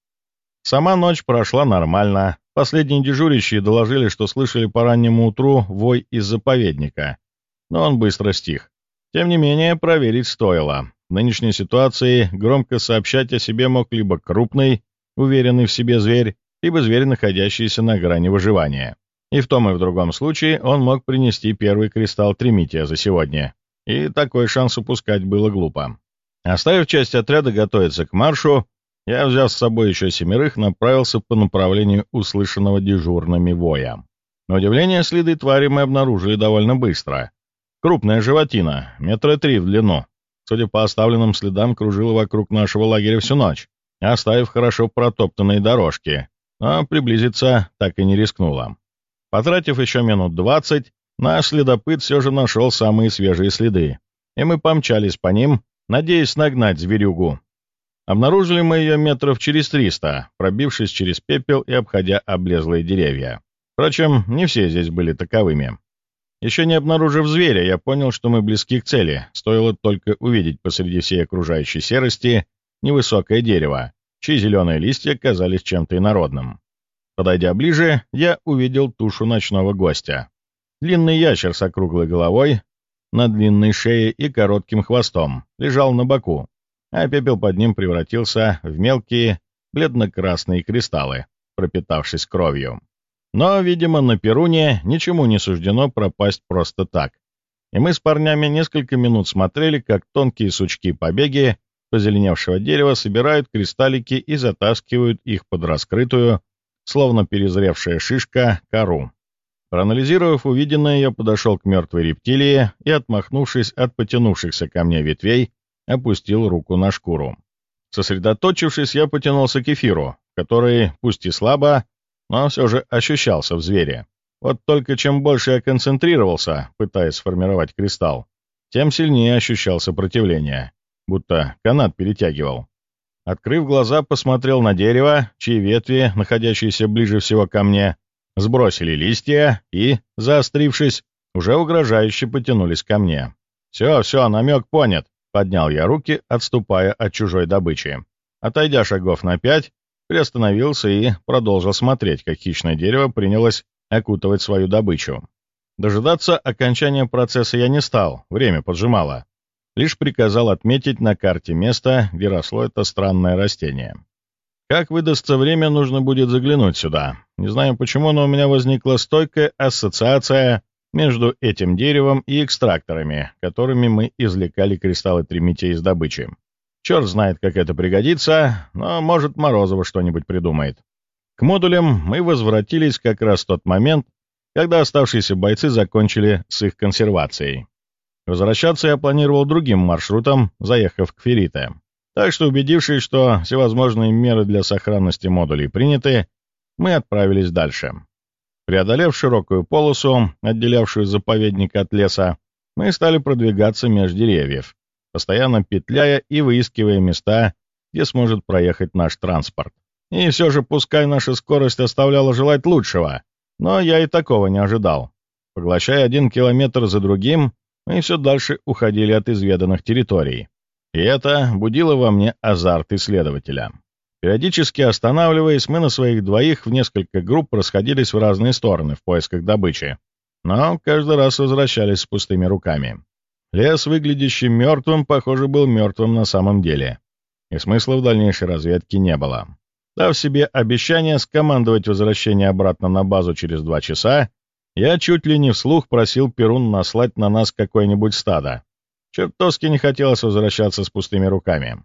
Сама ночь прошла нормально. Последние дежурящие доложили, что слышали по раннему утру вой из заповедника, но он быстро стих. Тем не менее, проверить стоило. В нынешней ситуации громко сообщать о себе мог либо крупный, уверенный в себе зверь, либо зверь, находящийся на грани выживания. И в том и в другом случае он мог принести первый кристалл Тримития за сегодня. И такой шанс упускать было глупо. Оставив часть отряда готовиться к маршу, я, взяв с собой еще семерых, направился по направлению услышанного дежурными воя. На удивление, следы твари мы обнаружили довольно быстро. Крупная животина, метра три в длину. Судя по оставленным следам, кружила вокруг нашего лагеря всю ночь, оставив хорошо протоптанные дорожки, но приблизиться так и не рискнула. Потратив еще минут двадцать, наш следопыт все же нашел самые свежие следы, и мы помчались по ним, надеясь нагнать зверюгу. Обнаружили мы ее метров через триста, пробившись через пепел и обходя облезлые деревья. Впрочем, не все здесь были таковыми. Еще не обнаружив зверя, я понял, что мы близки к цели. Стоило только увидеть посреди всей окружающей серости невысокое дерево, чьи зеленые листья казались чем-то инородным. Подойдя ближе, я увидел тушу ночного гостя. Длинный ящер с округлой головой, на длинной шее и коротким хвостом, лежал на боку, а пепел под ним превратился в мелкие бледно-красные кристаллы, пропитавшись кровью. Но, видимо, на Перуне ничему не суждено пропасть просто так. И мы с парнями несколько минут смотрели, как тонкие сучки-побеги позеленевшего дерева собирают кристаллики и затаскивают их под раскрытую, словно перезревшая шишка, кору. Проанализировав увиденное, я подошел к мертвой рептилии и, отмахнувшись от потянувшихся ко мне ветвей, опустил руку на шкуру. Сосредоточившись, я потянулся к эфиру, который, пусть и слабо, но все же ощущался в звере. Вот только чем больше я концентрировался, пытаясь сформировать кристалл, тем сильнее ощущал сопротивление, будто канат перетягивал. Открыв глаза, посмотрел на дерево, чьи ветви, находящиеся ближе всего ко мне, сбросили листья и, заострившись, уже угрожающе потянулись ко мне. «Все, все, намек понят», — поднял я руки, отступая от чужой добычи. Отойдя шагов на пять, приостановился и продолжил смотреть, как хищное дерево принялось окутывать свою добычу. Дожидаться окончания процесса я не стал, время поджимало. Лишь приказал отметить на карте место, где росло это странное растение. Как выдастся время, нужно будет заглянуть сюда. Не знаю почему, но у меня возникла стойкая ассоциация между этим деревом и экстракторами, которыми мы извлекали кристаллы тримития из добычи. Черт знает, как это пригодится, но, может, Морозова что-нибудь придумает. К модулям мы возвратились как раз в тот момент, когда оставшиеся бойцы закончили с их консервацией. Возвращаться я планировал другим маршрутом, заехав к Феррите. Так что, убедившись, что всевозможные меры для сохранности модулей приняты, мы отправились дальше. Преодолев широкую полосу, отделявшую заповедник от леса, мы стали продвигаться меж деревьев, постоянно петляя и выискивая места, где сможет проехать наш транспорт. И все же, пускай наша скорость оставляла желать лучшего, но я и такого не ожидал. Поглощая один километр за другим, мы все дальше уходили от изведанных территорий. И это будило во мне азарт исследователя. Периодически останавливаясь, мы на своих двоих в несколько групп расходились в разные стороны в поисках добычи, но каждый раз возвращались с пустыми руками. Лес, выглядящий мертвым, похоже, был мертвым на самом деле, и смысла в дальнейшей разведке не было. Дав себе обещание скомандовать возвращение обратно на базу через два часа, я чуть ли не вслух просил Перун наслать на нас какое-нибудь стадо. Чертовски не хотелось возвращаться с пустыми руками.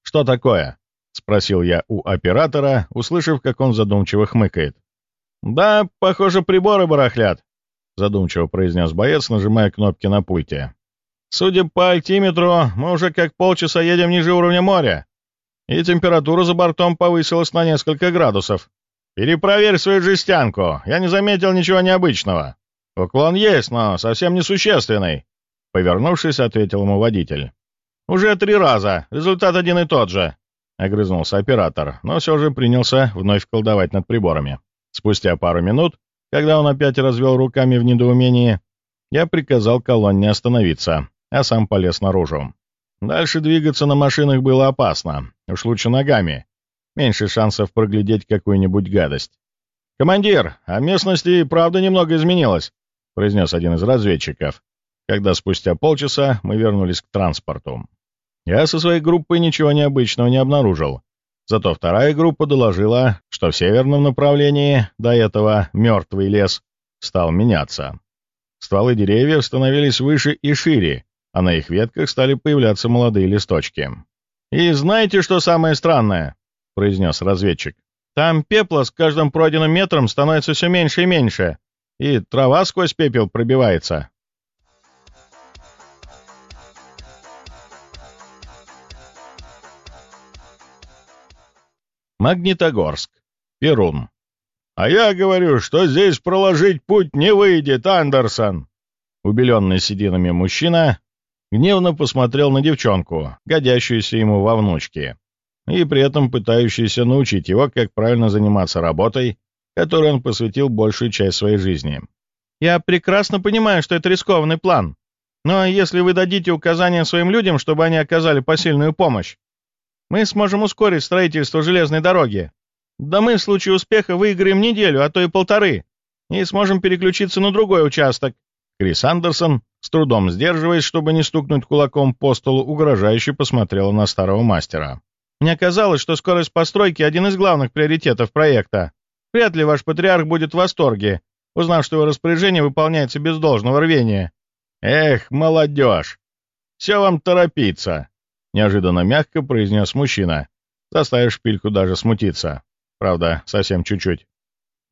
«Что такое?» — спросил я у оператора, услышав, как он задумчиво хмыкает. «Да, похоже, приборы барахлят», — задумчиво произнес боец, нажимая кнопки на пульте. Судя по альтиметру, мы уже как полчаса едем ниже уровня моря, и температура за бортом повысилась на несколько градусов. Перепроверь свою жестянку, я не заметил ничего необычного. Уклон есть, но совсем несущественный. Повернувшись, ответил ему водитель. «Уже три раза, результат один и тот же», — огрызнулся оператор, но все же принялся вновь колдовать над приборами. Спустя пару минут, когда он опять развел руками в недоумении, я приказал колонне остановиться, а сам полез наружу. Дальше двигаться на машинах было опасно, уж лучше ногами. Меньше шансов проглядеть какую-нибудь гадость. «Командир, а местности и правда немного изменилось», — произнес один из разведчиков, когда спустя полчаса мы вернулись к транспорту. Я со своей группой ничего необычного не обнаружил. Зато вторая группа доложила, что в северном направлении, до этого мертвый лес, стал меняться. Стволы деревьев становились выше и шире, а на их ветках стали появляться молодые листочки. «И знаете, что самое странное?» — произнес разведчик. «Там пепла с каждым пройденным метром становится все меньше и меньше, и трава сквозь пепел пробивается. Магнитогорск. Перун. «А я говорю, что здесь проложить путь не выйдет, Андерсон!» Убеленный сединами мужчина гневно посмотрел на девчонку, годящуюся ему во внучке, и при этом пытающуюся научить его, как правильно заниматься работой, которой он посвятил большую часть своей жизни. «Я прекрасно понимаю, что это рискованный план, но если вы дадите указания своим людям, чтобы они оказали посильную помощь, мы сможем ускорить строительство железной дороги. Да мы в случае успеха выиграем неделю, а то и полторы, и сможем переключиться на другой участок». Крис Андерсон, с трудом сдерживаясь, чтобы не стукнуть кулаком по столу, угрожающе посмотрела на старого мастера. «Мне казалось, что скорость постройки — один из главных приоритетов проекта. Вряд ли ваш патриарх будет в восторге, узнав, что его распоряжение выполняется без должного рвения». «Эх, молодежь! Все вам торопиться!» — неожиданно мягко произнес мужчина, заставив шпильку даже смутиться. Правда, совсем чуть-чуть.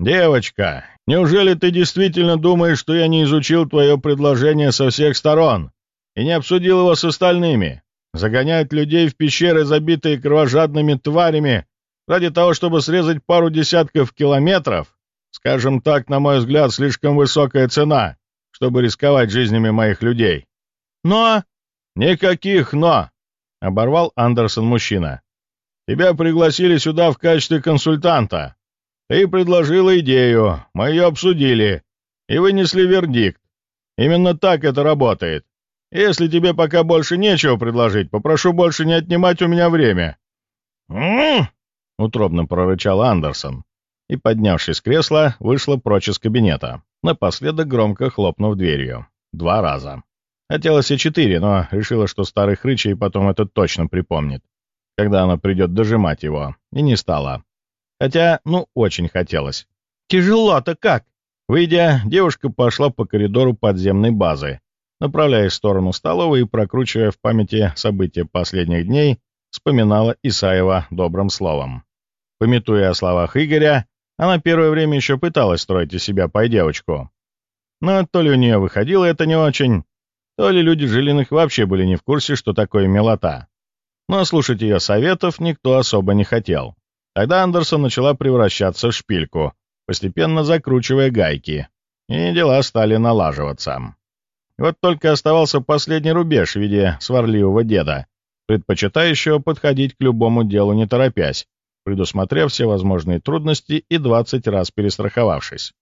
«Девочка, неужели ты действительно думаешь, что я не изучил твое предложение со всех сторон и не обсудил его с остальными? Загонять людей в пещеры, забитые кровожадными тварями, ради того, чтобы срезать пару десятков километров? Скажем так, на мой взгляд, слишком высокая цена, чтобы рисковать жизнями моих людей. Но... Никаких «но». — оборвал Андерсон мужчина. «Тебя пригласили сюда в качестве консультанта. Ты предложила идею, мы ее обсудили и вынесли вердикт. Именно так это работает. Если тебе пока больше нечего предложить, попрошу больше не отнимать у меня время». «М-м-м!» утробно прорычал Андерсон и, поднявшись с кресла, вышла прочь из кабинета, напоследок громко хлопнув дверью. Два раза. Хотелось и четыре, но решила, что старый хрычий потом это точно припомнит, когда она придет дожимать его, и не стала. Хотя, ну, очень хотелось. «Тяжело-то как?» Выйдя, девушка пошла по коридору подземной базы, направляясь в сторону столовой и, прокручивая в памяти события последних дней, вспоминала Исаева добрым словом. Пометуя о словах Игоря, она первое время еще пыталась строить из себя пой-девочку. Но то ли у нее выходило это не очень, то ли люди Жилиных вообще были не в курсе, что такое милота. Но слушать ее советов никто особо не хотел. Тогда Андерсон начала превращаться в шпильку, постепенно закручивая гайки, и дела стали налаживаться. Вот только оставался последний рубеж в виде сварливого деда, предпочитающего подходить к любому делу не торопясь, предусмотрев все возможные трудности и 20 раз перестраховавшись.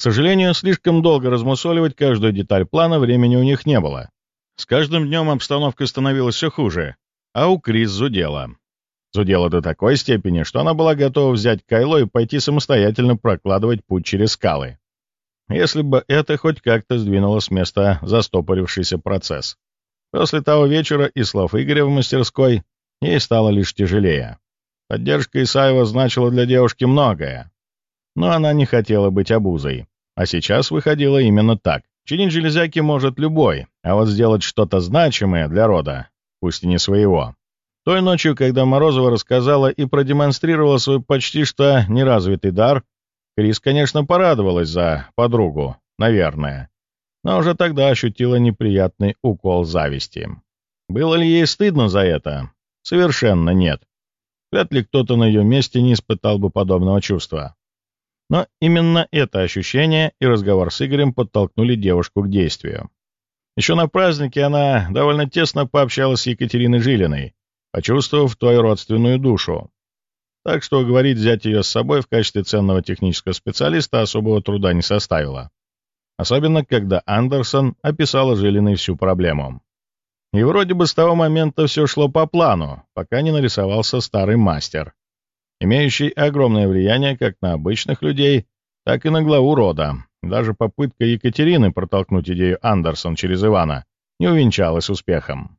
К сожалению, слишком долго размусоливать каждую деталь плана времени у них не было. С каждым днем обстановка становилась все хуже, а у Крис зудела. Зудела до такой степени, что она была готова взять Кайло и пойти самостоятельно прокладывать путь через скалы. Если бы это хоть как-то сдвинуло с места застопорившийся процесс. После того вечера и слов Игоря в мастерской ей стало лишь тяжелее. Поддержка Исаева значила для девушки многое, но она не хотела быть обузой. А сейчас выходило именно так. Чинить железяки может любой, а вот сделать что-то значимое для рода, пусть и не своего. Той ночью, когда Морозова рассказала и продемонстрировала свой почти что неразвитый дар, Крис, конечно, порадовалась за подругу, наверное, но уже тогда ощутила неприятный укол зависти. Было ли ей стыдно за это? Совершенно нет. Вряд ли кто-то на ее месте не испытал бы подобного чувства. Но именно это ощущение и разговор с Игорем подтолкнули девушку к действию. Еще на празднике она довольно тесно пообщалась с Екатериной Жилиной, почувствовав той родственную душу. Так что говорить взять ее с собой в качестве ценного технического специалиста особого труда не составило. Особенно, когда Андерсон описала Жилиной всю проблему. И вроде бы с того момента все шло по плану, пока не нарисовался старый мастер. Имеющий огромное влияние как на обычных людей, так и на главу рода. Даже попытка Екатерины протолкнуть идею Андерсон через Ивана не увенчалась успехом.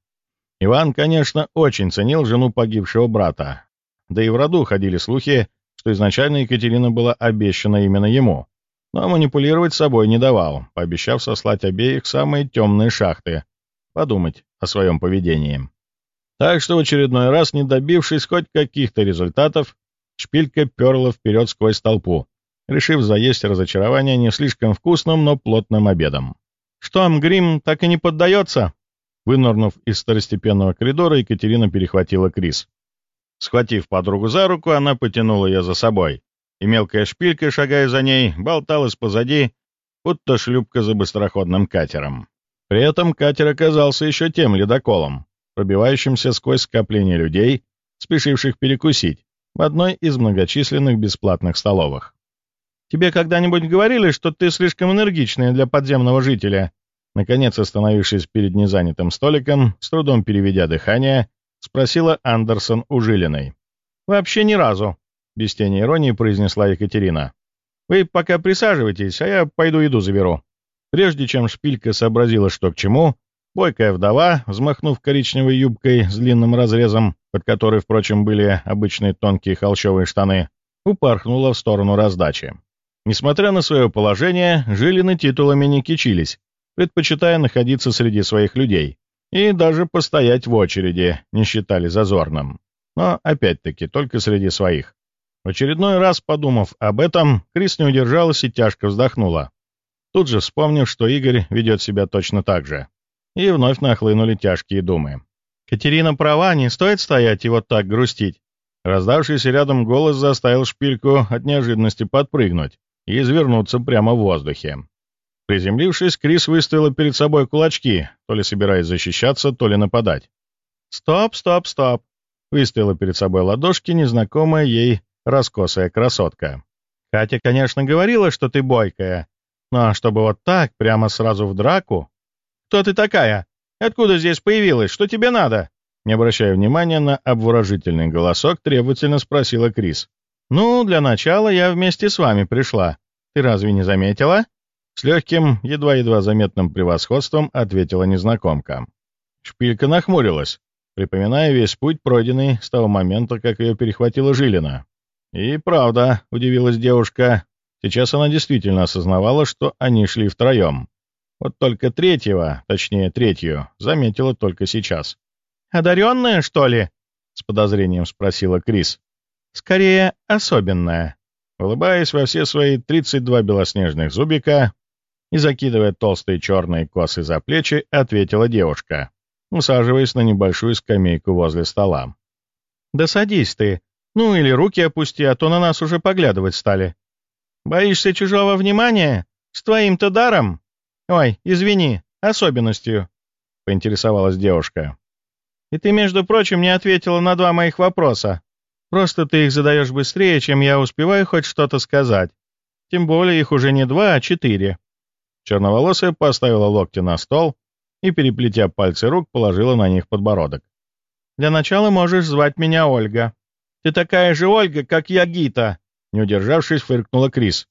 Иван, конечно, очень ценил жену погибшего брата, да и в роду ходили слухи, что изначально Екатерина была обещана именно ему, но манипулировать собой не давал, пообещав сослать обеих в самые темные шахты, подумать о своем поведении. Так что в очередной раз, не добившись хоть каких-то результатов, шпилька перла вперед сквозь толпу, решив заесть разочарование не слишком вкусным, но плотным обедом. «Что, Мгрим так и не поддается?» Вынырнув из второстепенного коридора, Екатерина перехватила Крис. Схватив подругу за руку, она потянула ее за собой, и мелкая шпилька, шагая за ней, болталась позади, будто шлюпка за быстроходным катером. При этом катер оказался еще тем ледоколом, пробивающимся сквозь скопление людей, спешивших перекусить, в одной из многочисленных бесплатных столовых. «Тебе когда-нибудь говорили, что ты слишком энергичная для подземного жителя?» Наконец, остановившись перед незанятым столиком, с трудом переведя дыхание, спросила Андерсон у Жилиной. «Вообще ни разу», — без тени иронии произнесла Екатерина. «Вы пока присаживайтесь, а я пойду еду заберу». Прежде чем шпилька сообразила, что к чему, бойкая вдова, взмахнув коричневой юбкой с длинным разрезом, под которой, впрочем, были обычные тонкие холщовые штаны, упорхнула в сторону раздачи. Несмотря на свое положение, Жилины титулами не кичились, предпочитая находиться среди своих людей, и даже постоять в очереди не считали зазорным. Но, опять-таки, только среди своих. В очередной раз, подумав об этом, Крис не удержалась и тяжко вздохнула. Тут же вспомнив, что Игорь ведет себя точно так же. И вновь нахлынули тяжкие думы. «Катерина права, не стоит стоять и вот так грустить». Раздавшийся рядом голос заставил шпильку от неожиданности подпрыгнуть и извернуться прямо в воздухе. Приземлившись, Крис выставила перед собой кулачки, то ли собираясь защищаться, то ли нападать. «Стоп, стоп, стоп!» Выставила перед собой ладошки незнакомая ей раскосая красотка. «Катя, конечно, говорила, что ты бойкая, но чтобы вот так, прямо сразу в драку? Кто ты такая? Откуда здесь появилась? Что тебе надо?» Не обращая внимания на обворожительный голосок, требовательно спросила Крис. «Ну, для начала я вместе с вами пришла. Ты разве не заметила?» С легким, едва-едва заметным превосходством ответила незнакомка. Шпилька нахмурилась, припоминая весь путь, пройденный с того момента, как ее перехватила Жилина. И правда, удивилась девушка, сейчас она действительно осознавала, что они шли втроем. Вот только третьего, точнее третью, заметила только сейчас. «Одаренная, что ли?» — с подозрением спросила Крис. «Скорее, особенная». Улыбаясь во все свои 32 белоснежных зубика, и, закидывая толстые черные косы за плечи, ответила девушка, усаживаясь на небольшую скамейку возле стола. «Да садись ты. Ну или руки опусти, а то на нас уже поглядывать стали. Боишься чужого внимания? С твоим-то даром? Ой, извини, особенностью», — поинтересовалась девушка. «И ты, между прочим, не ответила на два моих вопроса. Просто ты их задаешь быстрее, чем я успеваю хоть что-то сказать. Тем более их уже не два, а четыре. Черноволосая поставила локти на стол и, переплетя пальцы рук, положила на них подбородок. «Для начала можешь звать меня Ольга. Ты такая же Ольга, как я Гита!» Не удержавшись, фыркнула Крис.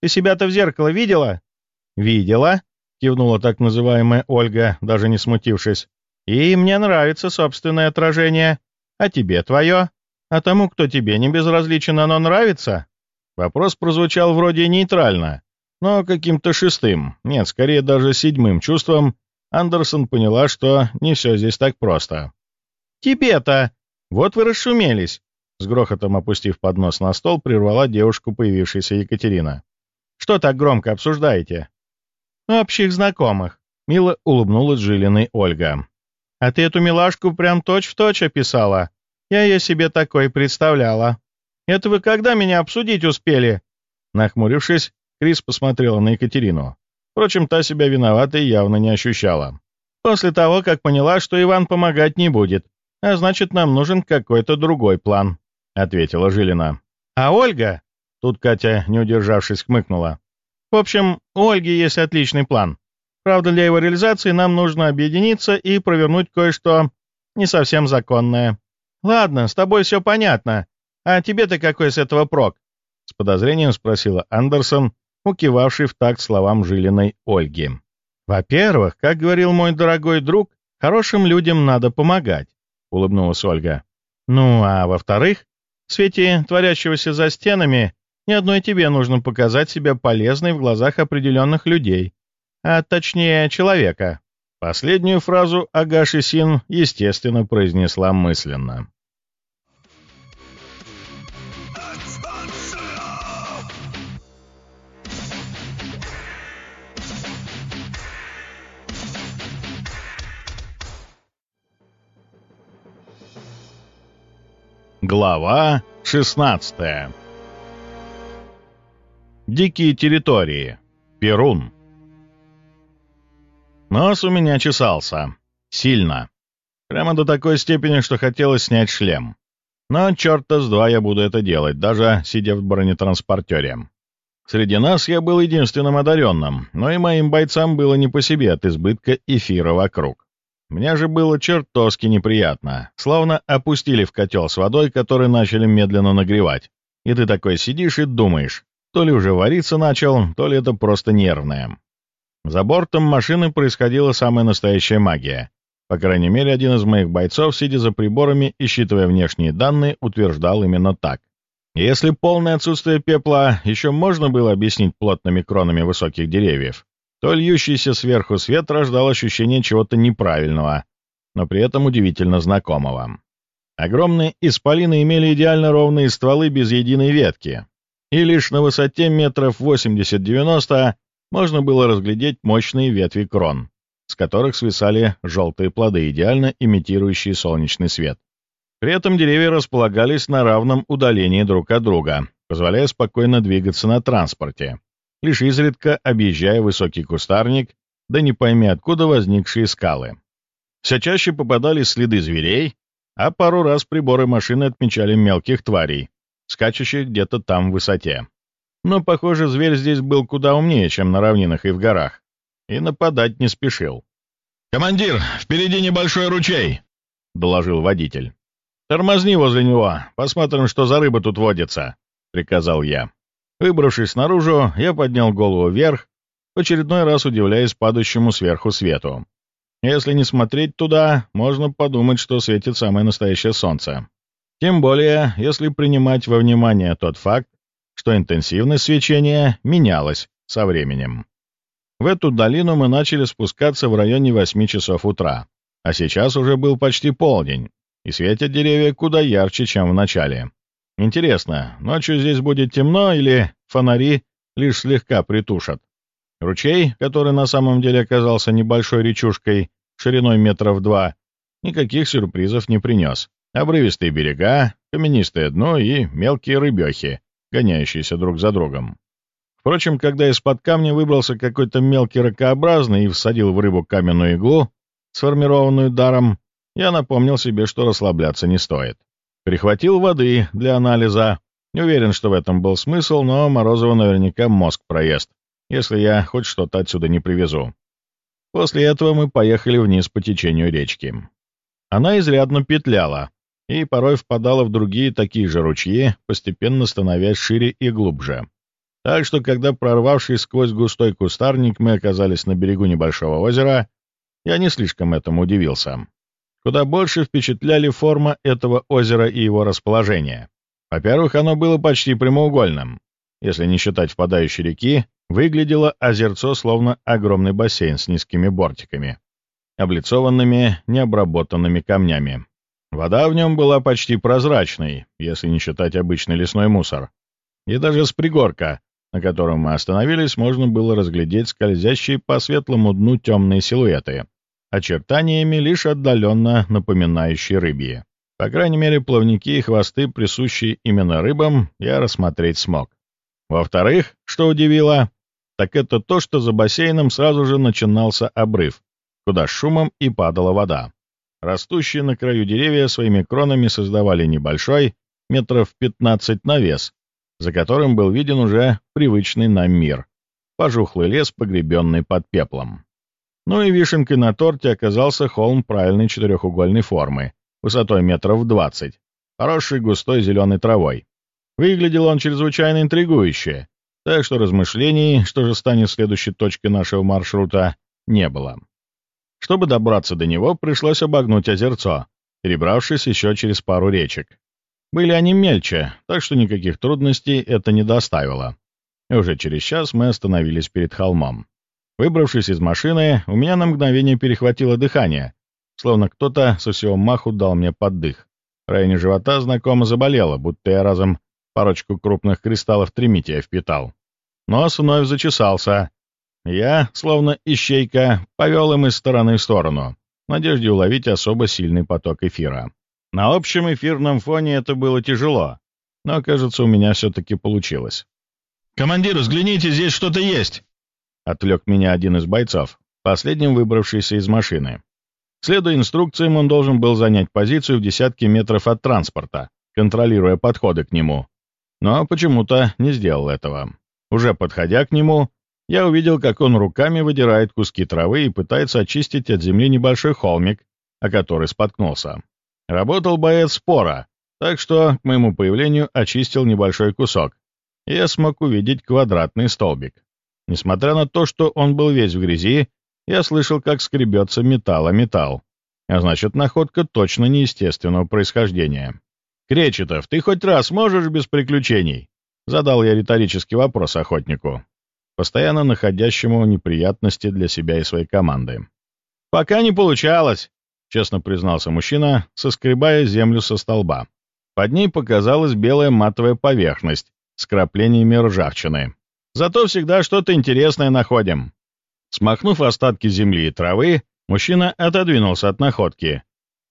«Ты себя-то в зеркало видела?» «Видела», — кивнула так называемая Ольга, даже не смутившись. «И мне нравится собственное отражение. А тебе твое? А тому, кто тебе не безразличен, оно нравится?» Вопрос прозвучал вроде нейтрально, но каким-то шестым, нет, скорее даже седьмым чувством, Андерсон поняла, что не все здесь так просто. «Тебе-то! Вот вы расшумелись!» С грохотом опустив поднос на стол, прервала девушку, появившаяся Екатерина. «Что так громко обсуждаете?» «Общих знакомых», — мило улыбнулась Жилиной Ольга. «А ты эту милашку прям точь-в-точь точь описала. Я ее себе такой представляла. Это вы когда меня обсудить успели?» Нахмурившись, Крис посмотрела на Екатерину. Впрочем, та себя виноватой явно не ощущала. «После того, как поняла, что Иван помогать не будет, а значит, нам нужен какой-то другой план», — ответила Жилина. «А Ольга...» — тут Катя, не удержавшись, хмыкнула. «В общем, у Ольги есть отличный план. Правда, для его реализации нам нужно объединиться и провернуть кое-что не совсем законное. Ладно, с тобой все понятно. «А тебе-то какой с этого прок?» — с подозрением спросила Андерсон, укивавший в такт словам Жилиной Ольги. «Во-первых, как говорил мой дорогой друг, хорошим людям надо помогать», — улыбнулась Ольга. «Ну, а во-вторых, в свете творящегося за стенами, ни одной тебе нужно показать себя полезной в глазах определенных людей, а точнее человека». Последнюю фразу Агаши Син, естественно, произнесла мысленно. Глава 16 Дикие территории. Перун. Нос у меня чесался. Сильно. Прямо до такой степени, что хотелось снять шлем. Но черта с два я буду это делать, даже сидя в бронетранспортере. Среди нас я был единственным одаренным, но и моим бойцам было не по себе от избытка эфира вокруг. Мне же было чертовски неприятно, словно опустили в котел с водой, который начали медленно нагревать. И ты такой сидишь и думаешь, то ли уже вариться начал, то ли это просто нервное. За бортом машины происходила самая настоящая магия. По крайней мере, один из моих бойцов, сидя за приборами и считывая внешние данные, утверждал именно так. Если полное отсутствие пепла еще можно было объяснить плотными кронами высоких деревьев, то льющийся сверху свет рождал ощущение чего-то неправильного, но при этом удивительно знакомого. Огромные исполины имели идеально ровные стволы без единой ветки, и лишь на высоте метров 80-90 можно было разглядеть мощные ветви крон, с которых свисали желтые плоды, идеально имитирующие солнечный свет. При этом деревья располагались на равном удалении друг от друга, позволяя спокойно двигаться на транспорте, лишь изредка объезжая высокий кустарник, да не пойми откуда возникшие скалы. Все чаще попадались следы зверей, а пару раз приборы машины отмечали мелких тварей, скачущих где-то там в высоте. Но, похоже, зверь здесь был куда умнее, чем на равнинах и в горах, и нападать не спешил. «Командир, впереди небольшой ручей!» — доложил водитель. «Тормозни возле него, посмотрим, что за рыба тут водится», — приказал я. Выбравшись наружу, я поднял голову вверх, в очередной раз удивляясь падающему сверху свету. Если не смотреть туда, можно подумать, что светит самое настоящее солнце. Тем более, если принимать во внимание тот факт, что интенсивность свечения менялась со временем. В эту долину мы начали спускаться в районе 8 часов утра, а сейчас уже был почти полдень, и светят деревья куда ярче, чем в начале. Интересно, ночью здесь будет темно или фонари лишь слегка притушат? Ручей, который на самом деле оказался небольшой речушкой шириной метров два, никаких сюрпризов не принес. Обрывистые берега, каменистое дно и мелкие рыбехи, гоняющиеся друг за другом. Впрочем, когда из-под камня выбрался какой-то мелкий ракообразный и всадил в рыбу каменную иглу, сформированную даром, я напомнил себе, что расслабляться не стоит. Прихватил воды для анализа. Не уверен, что в этом был смысл, но Морозова наверняка мозг проест, если я хоть что-то отсюда не привезу. После этого мы поехали вниз по течению речки. Она изрядно петляла и порой впадала в другие такие же ручьи, постепенно становясь шире и глубже. Так что, когда, прорвавшись сквозь густой кустарник, мы оказались на берегу небольшого озера, я не слишком этому удивился. Куда больше впечатляли форма этого озера и его расположение. Во-первых, оно было почти прямоугольным. Если не считать впадающей реки, выглядело озерцо словно огромный бассейн с низкими бортиками, облицованными необработанными камнями. Вода в нем была почти прозрачной, если не считать обычный лесной мусор. И даже с пригорка, на котором мы остановились, можно было разглядеть скользящие по светлому дну темные силуэты, очертаниями лишь отдаленно напоминающие рыбьи. По крайней мере, плавники и хвосты, присущие именно рыбам, я рассмотреть смог. Во-вторых, что удивило, так это то, что за бассейном сразу же начинался обрыв, куда шумом и падала вода. Растущие на краю деревья своими кронами создавали небольшой, метров 15 навес, за которым был виден уже привычный нам мир — пожухлый лес, погребенный под пеплом. Ну и вишенкой на торте оказался холм правильной четырехугольной формы, высотой метров двадцать, поросший густой зеленой травой. Выглядел он чрезвычайно интригующе, так что размышлений, что же станет следующей точкой нашего маршрута, не было. Чтобы добраться до него, пришлось обогнуть озерцо, перебравшись еще через пару речек. Были они мельче, так что никаких трудностей это не доставило. И уже через час мы остановились перед холмом. Выбравшись из машины, у меня на мгновение перехватило дыхание, словно кто-то со всего маху дал мне поддых. В районе живота знакомо заболело, будто я разом парочку крупных кристаллов тримития впитал. Нос вновь зачесался. Я, словно ищейка, повел им из стороны в сторону, в надежде уловить особо сильный поток эфира. На общем эфирном фоне это было тяжело, но, кажется, у меня все-таки получилось. «Командир, взгляните, здесь что-то есть!» Отвлек меня один из бойцов, последним выбравшийся из машины. Следуя инструкциям, он должен был занять позицию в десятке метров от транспорта, контролируя подходы к нему. Но почему-то не сделал этого. Уже подходя к нему, я увидел, как он руками выдирает куски травы и пытается очистить от земли небольшой холмик, о который споткнулся. Работал боец спора, так что к моему появлению очистил небольшой кусок, и я смог увидеть квадратный столбик. Несмотря на то, что он был весь в грязи, я слышал, как скребется металл о металл. А значит, находка точно неестественного происхождения. «Кречетов, ты хоть раз можешь без приключений?» Задал я риторический вопрос охотнику, постоянно находящему неприятности для себя и своей команды. «Пока не получалось», — честно признался мужчина, соскребая землю со столба. Под ней показалась белая матовая поверхность с краплениями ржавчины. Зато всегда что-то интересное находим. Смахнув остатки земли и травы, мужчина отодвинулся от находки,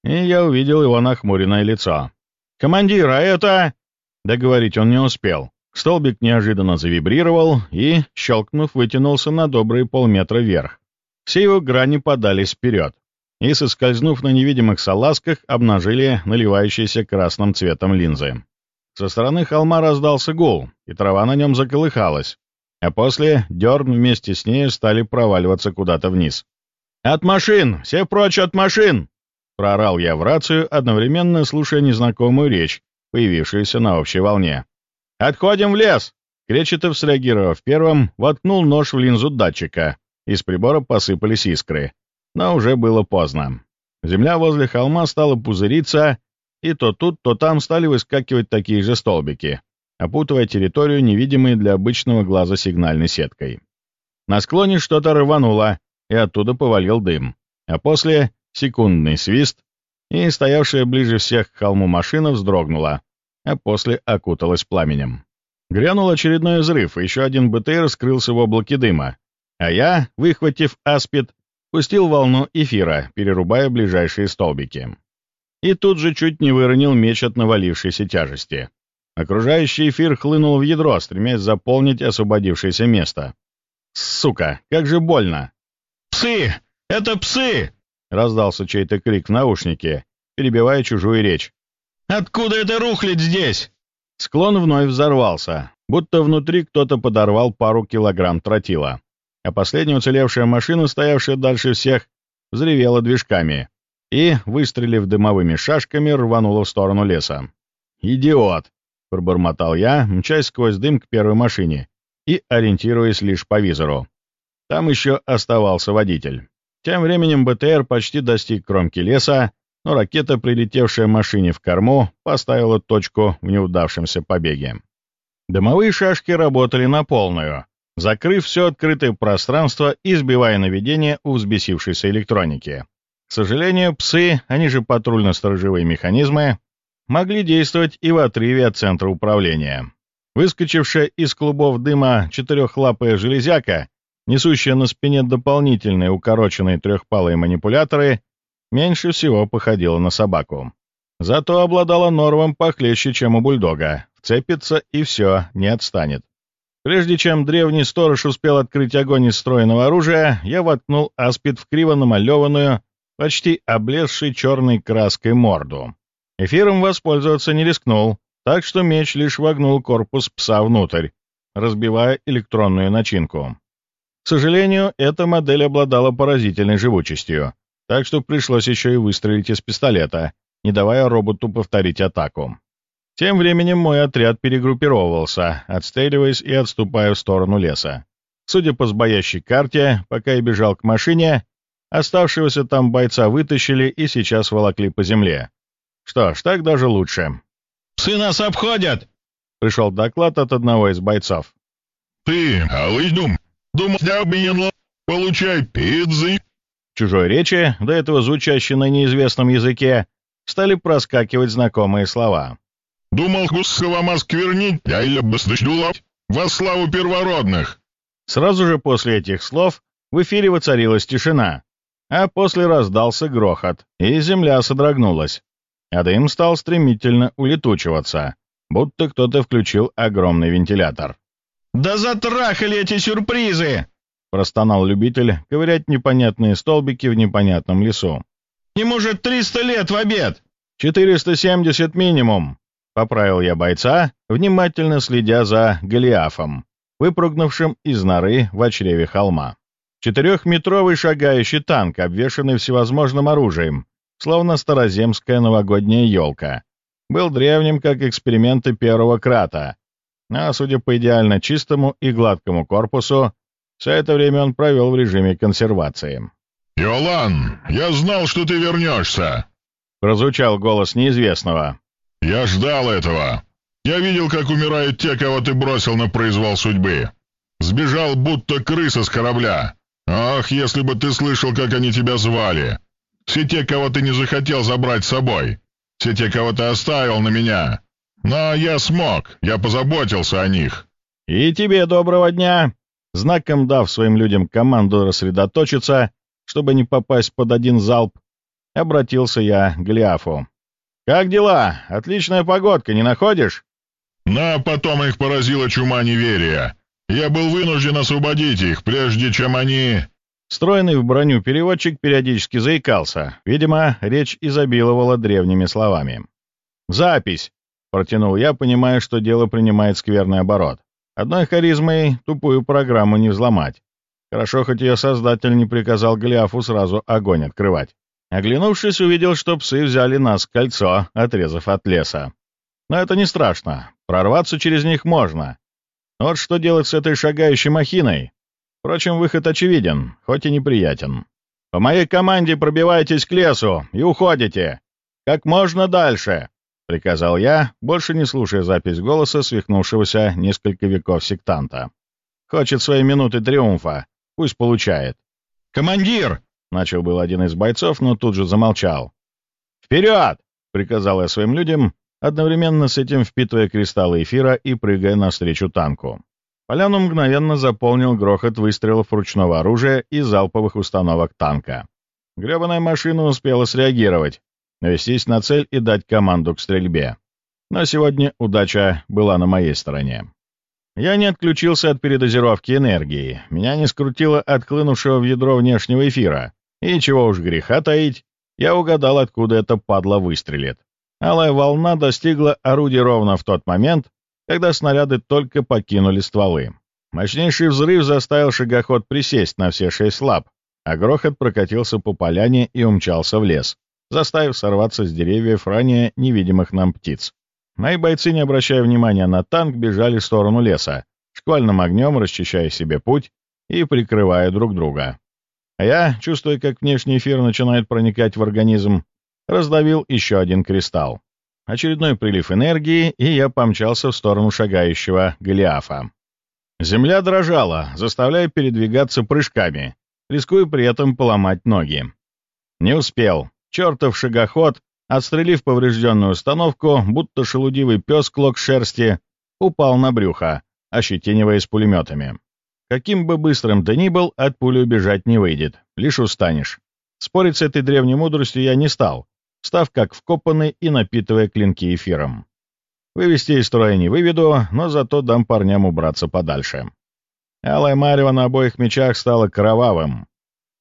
и я увидел его нахмуренное лицо. «Командир, а это...» Договорить он не успел. Столбик неожиданно завибрировал и, щелкнув, вытянулся на добрые полметра вверх. Все его грани подались вперед и, соскользнув на невидимых салазках, обнажили наливающиеся красным цветом линзы. Со стороны холма раздался гул, и трава на нем заколыхалась, а после дерн вместе с ней стали проваливаться куда-то вниз. «От машин! Все прочь от машин!» — проорал я в рацию, одновременно слушая незнакомую речь, появившуюся на общей волне. «Отходим в лес!» Кречетов, среагировав первым, воткнул нож в линзу датчика. Из прибора посыпались искры. Но уже было поздно. Земля возле холма стала пузыриться, и то тут, то там стали выскакивать такие же столбики, опутывая территорию невидимой для обычного глаза сигнальной сеткой. На склоне что-то рвануло, и оттуда повалил дым. А после — секундный свист, и стоявшая ближе всех к холму машина вздрогнула, а после окуталась пламенем. Грянул очередной взрыв, еще один БТР скрылся в облаке дыма, а я, выхватив аспид, пустил волну эфира, перерубая ближайшие столбики и тут же чуть не выронил меч от навалившейся тяжести. Окружающий эфир хлынул в ядро, стремясь заполнить освободившееся место. «Сука, как же больно!» «Псы! Это псы!» — раздался чей-то крик в наушнике, перебивая чужую речь. «Откуда это рухлит здесь?» Склон вновь взорвался, будто внутри кто-то подорвал пару килограмм тротила. А последняя уцелевшая машина, стоявшая дальше всех, взревела движками, и, выстрелив дымовыми шашками, рванула в сторону леса. «Идиот!» — пробормотал я, мчась сквозь дым к первой машине и ориентируясь лишь по визору. Там еще оставался водитель. Тем временем БТР почти достиг кромки леса, но ракета, прилетевшая машине в корму, поставила точку в неудавшемся побеге. Дымовые шашки работали на полную, закрыв все открытое пространство и сбивая наведение у взбесившейся электроники. К сожалению, псы, они же патрульно-сторожевые механизмы, могли действовать и в отрыве от центра управления. Выскочившая из клубов дыма четырехлапая железяка, несущая на спине дополнительные укороченные трехпалые манипуляторы, меньше всего походила на собаку. Зато обладала норвом похлеще, чем у бульдога. Вцепится и все, не отстанет. Прежде чем древний сторож успел открыть огонь из стройного оружия, я воткнул аспид в криво намалеванную, почти облезший черной краской морду. Эфиром воспользоваться не рискнул, так что меч лишь вогнул корпус пса внутрь, разбивая электронную начинку. К сожалению, эта модель обладала поразительной живучестью, так что пришлось еще и выстрелить из пистолета, не давая роботу повторить атаку. Тем временем мой отряд перегруппировывался, отстреливаясь и отступая в сторону леса. Судя по сбоящей карте, пока я бежал к машине, оставшегося там бойца вытащили и сейчас волокли по земле. Что ж, так даже лучше. «Псы нас обходят!» — пришел доклад от одного из бойцов. «Ты, Алыдум, думал, я получай пиццы!» В чужой речи, до этого звучащей на неизвестном языке, стали проскакивать знакомые слова. «Думал, вам осквернить, а я быстрее во славу первородных!» Сразу же после этих слов в эфире воцарилась тишина, а после раздался грохот, и земля содрогнулась, а дым стал стремительно улетучиваться, будто кто-то включил огромный вентилятор. «Да затрахали эти сюрпризы!» — простонал любитель ковырять непонятные столбики в непонятном лесу. «Им уже триста лет в обед!» «Четыреста семьдесят минимум!» — поправил я бойца, внимательно следя за Голиафом, выпрыгнувшим из норы в очреве холма. Четырехметровый шагающий танк, обвешанный всевозможным оружием, словно староземская новогодняя елка. Был древним, как эксперименты первого крата, а судя по идеально чистому и гладкому корпусу, все это время он провел в режиме консервации. «Йолан, я знал, что ты вернешься!» — прозвучал голос неизвестного. «Я ждал этого. Я видел, как умирают те, кого ты бросил на произвол судьбы. Сбежал, будто крыса с корабля. Ах, если бы ты слышал, как они тебя звали. Все те, кого ты не захотел забрать с собой. Все те, кого ты оставил на меня. Но я смог, я позаботился о них». «И тебе доброго дня!» Знаком дав своим людям команду рассредоточиться, чтобы не попасть под один залп, обратился я к Гляфу. «Как дела? Отличная погодка, не находишь?» «Но потом их поразила чума неверия. Я был вынужден освободить их, прежде чем они...» Стройный в броню переводчик периодически заикался. Видимо, речь изобиловала древними словами. «Запись!» — протянул я, понимая, что дело принимает скверный оборот. Одной харизмой тупую программу не взломать. Хорошо, хоть ее создатель не приказал Голиафу сразу огонь открывать. Оглянувшись, увидел, что псы взяли нас кольцо, отрезав от леса. Но это не страшно. Прорваться через них можно. Вот что делать с этой шагающей махиной? Впрочем, выход очевиден, хоть и неприятен. По моей команде пробивайтесь к лесу и уходите. Как можно дальше, — приказал я, больше не слушая запись голоса свихнувшегося несколько веков сектанта. Хочет свои минуты триумфа. Пусть получает. «Командир!» — начал был один из бойцов, но тут же замолчал. «Вперед!» — приказал я своим людям, одновременно с этим впитывая кристаллы эфира и прыгая навстречу танку. Поляну мгновенно заполнил грохот выстрелов ручного оружия и залповых установок танка. Гребаная машина успела среагировать, навестись на цель и дать команду к стрельбе. Но сегодня удача была на моей стороне. Я не отключился от передозировки энергии, меня не скрутило от в ядро внешнего эфира, и чего уж греха таить, я угадал, откуда эта падла выстрелит. Алая волна достигла орудия ровно в тот момент, когда снаряды только покинули стволы. Мощнейший взрыв заставил шагоход присесть на все шесть лап, а грохот прокатился по поляне и умчался в лес, заставив сорваться с деревьев ранее невидимых нам птиц. Мои бойцы, не обращая внимания на танк, бежали в сторону леса, шквальным огнем расчищая себе путь и прикрывая друг друга. А я, чувствуя, как внешний эфир начинает проникать в организм, раздавил еще один кристалл очередной прилив энергии, и я помчался в сторону шагающего Голиафа. Земля дрожала, заставляя передвигаться прыжками, рискуя при этом поломать ноги. Не успел. Чертов шагоход, отстрелив поврежденную установку, будто шелудивый пес клок шерсти, упал на брюхо, ощетиниваясь пулеметами. Каким бы быстрым ты ни был, от пули убежать не выйдет, лишь устанешь. Спорить с этой древней мудростью я не стал, став как вкопанный и напитывая клинки эфиром. Вывести из строя не выведу, но зато дам парням убраться подальше. Алая марево на обоих мечах стало кровавым.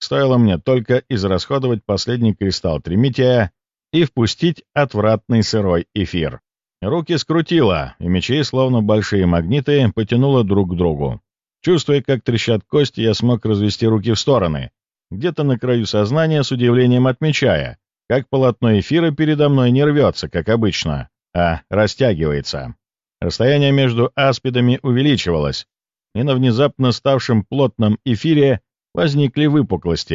Стоило мне только израсходовать последний кристалл Тримития и впустить отвратный сырой эфир. Руки скрутило, и мечи, словно большие магниты, потянуло друг к другу. Чувствуя, как трещат кости, я смог развести руки в стороны, где-то на краю сознания с удивлением отмечая, как полотно эфира передо мной не рвется, как обычно, а растягивается. Расстояние между аспидами увеличивалось, и на внезапно ставшем плотном эфире возникли выпуклости,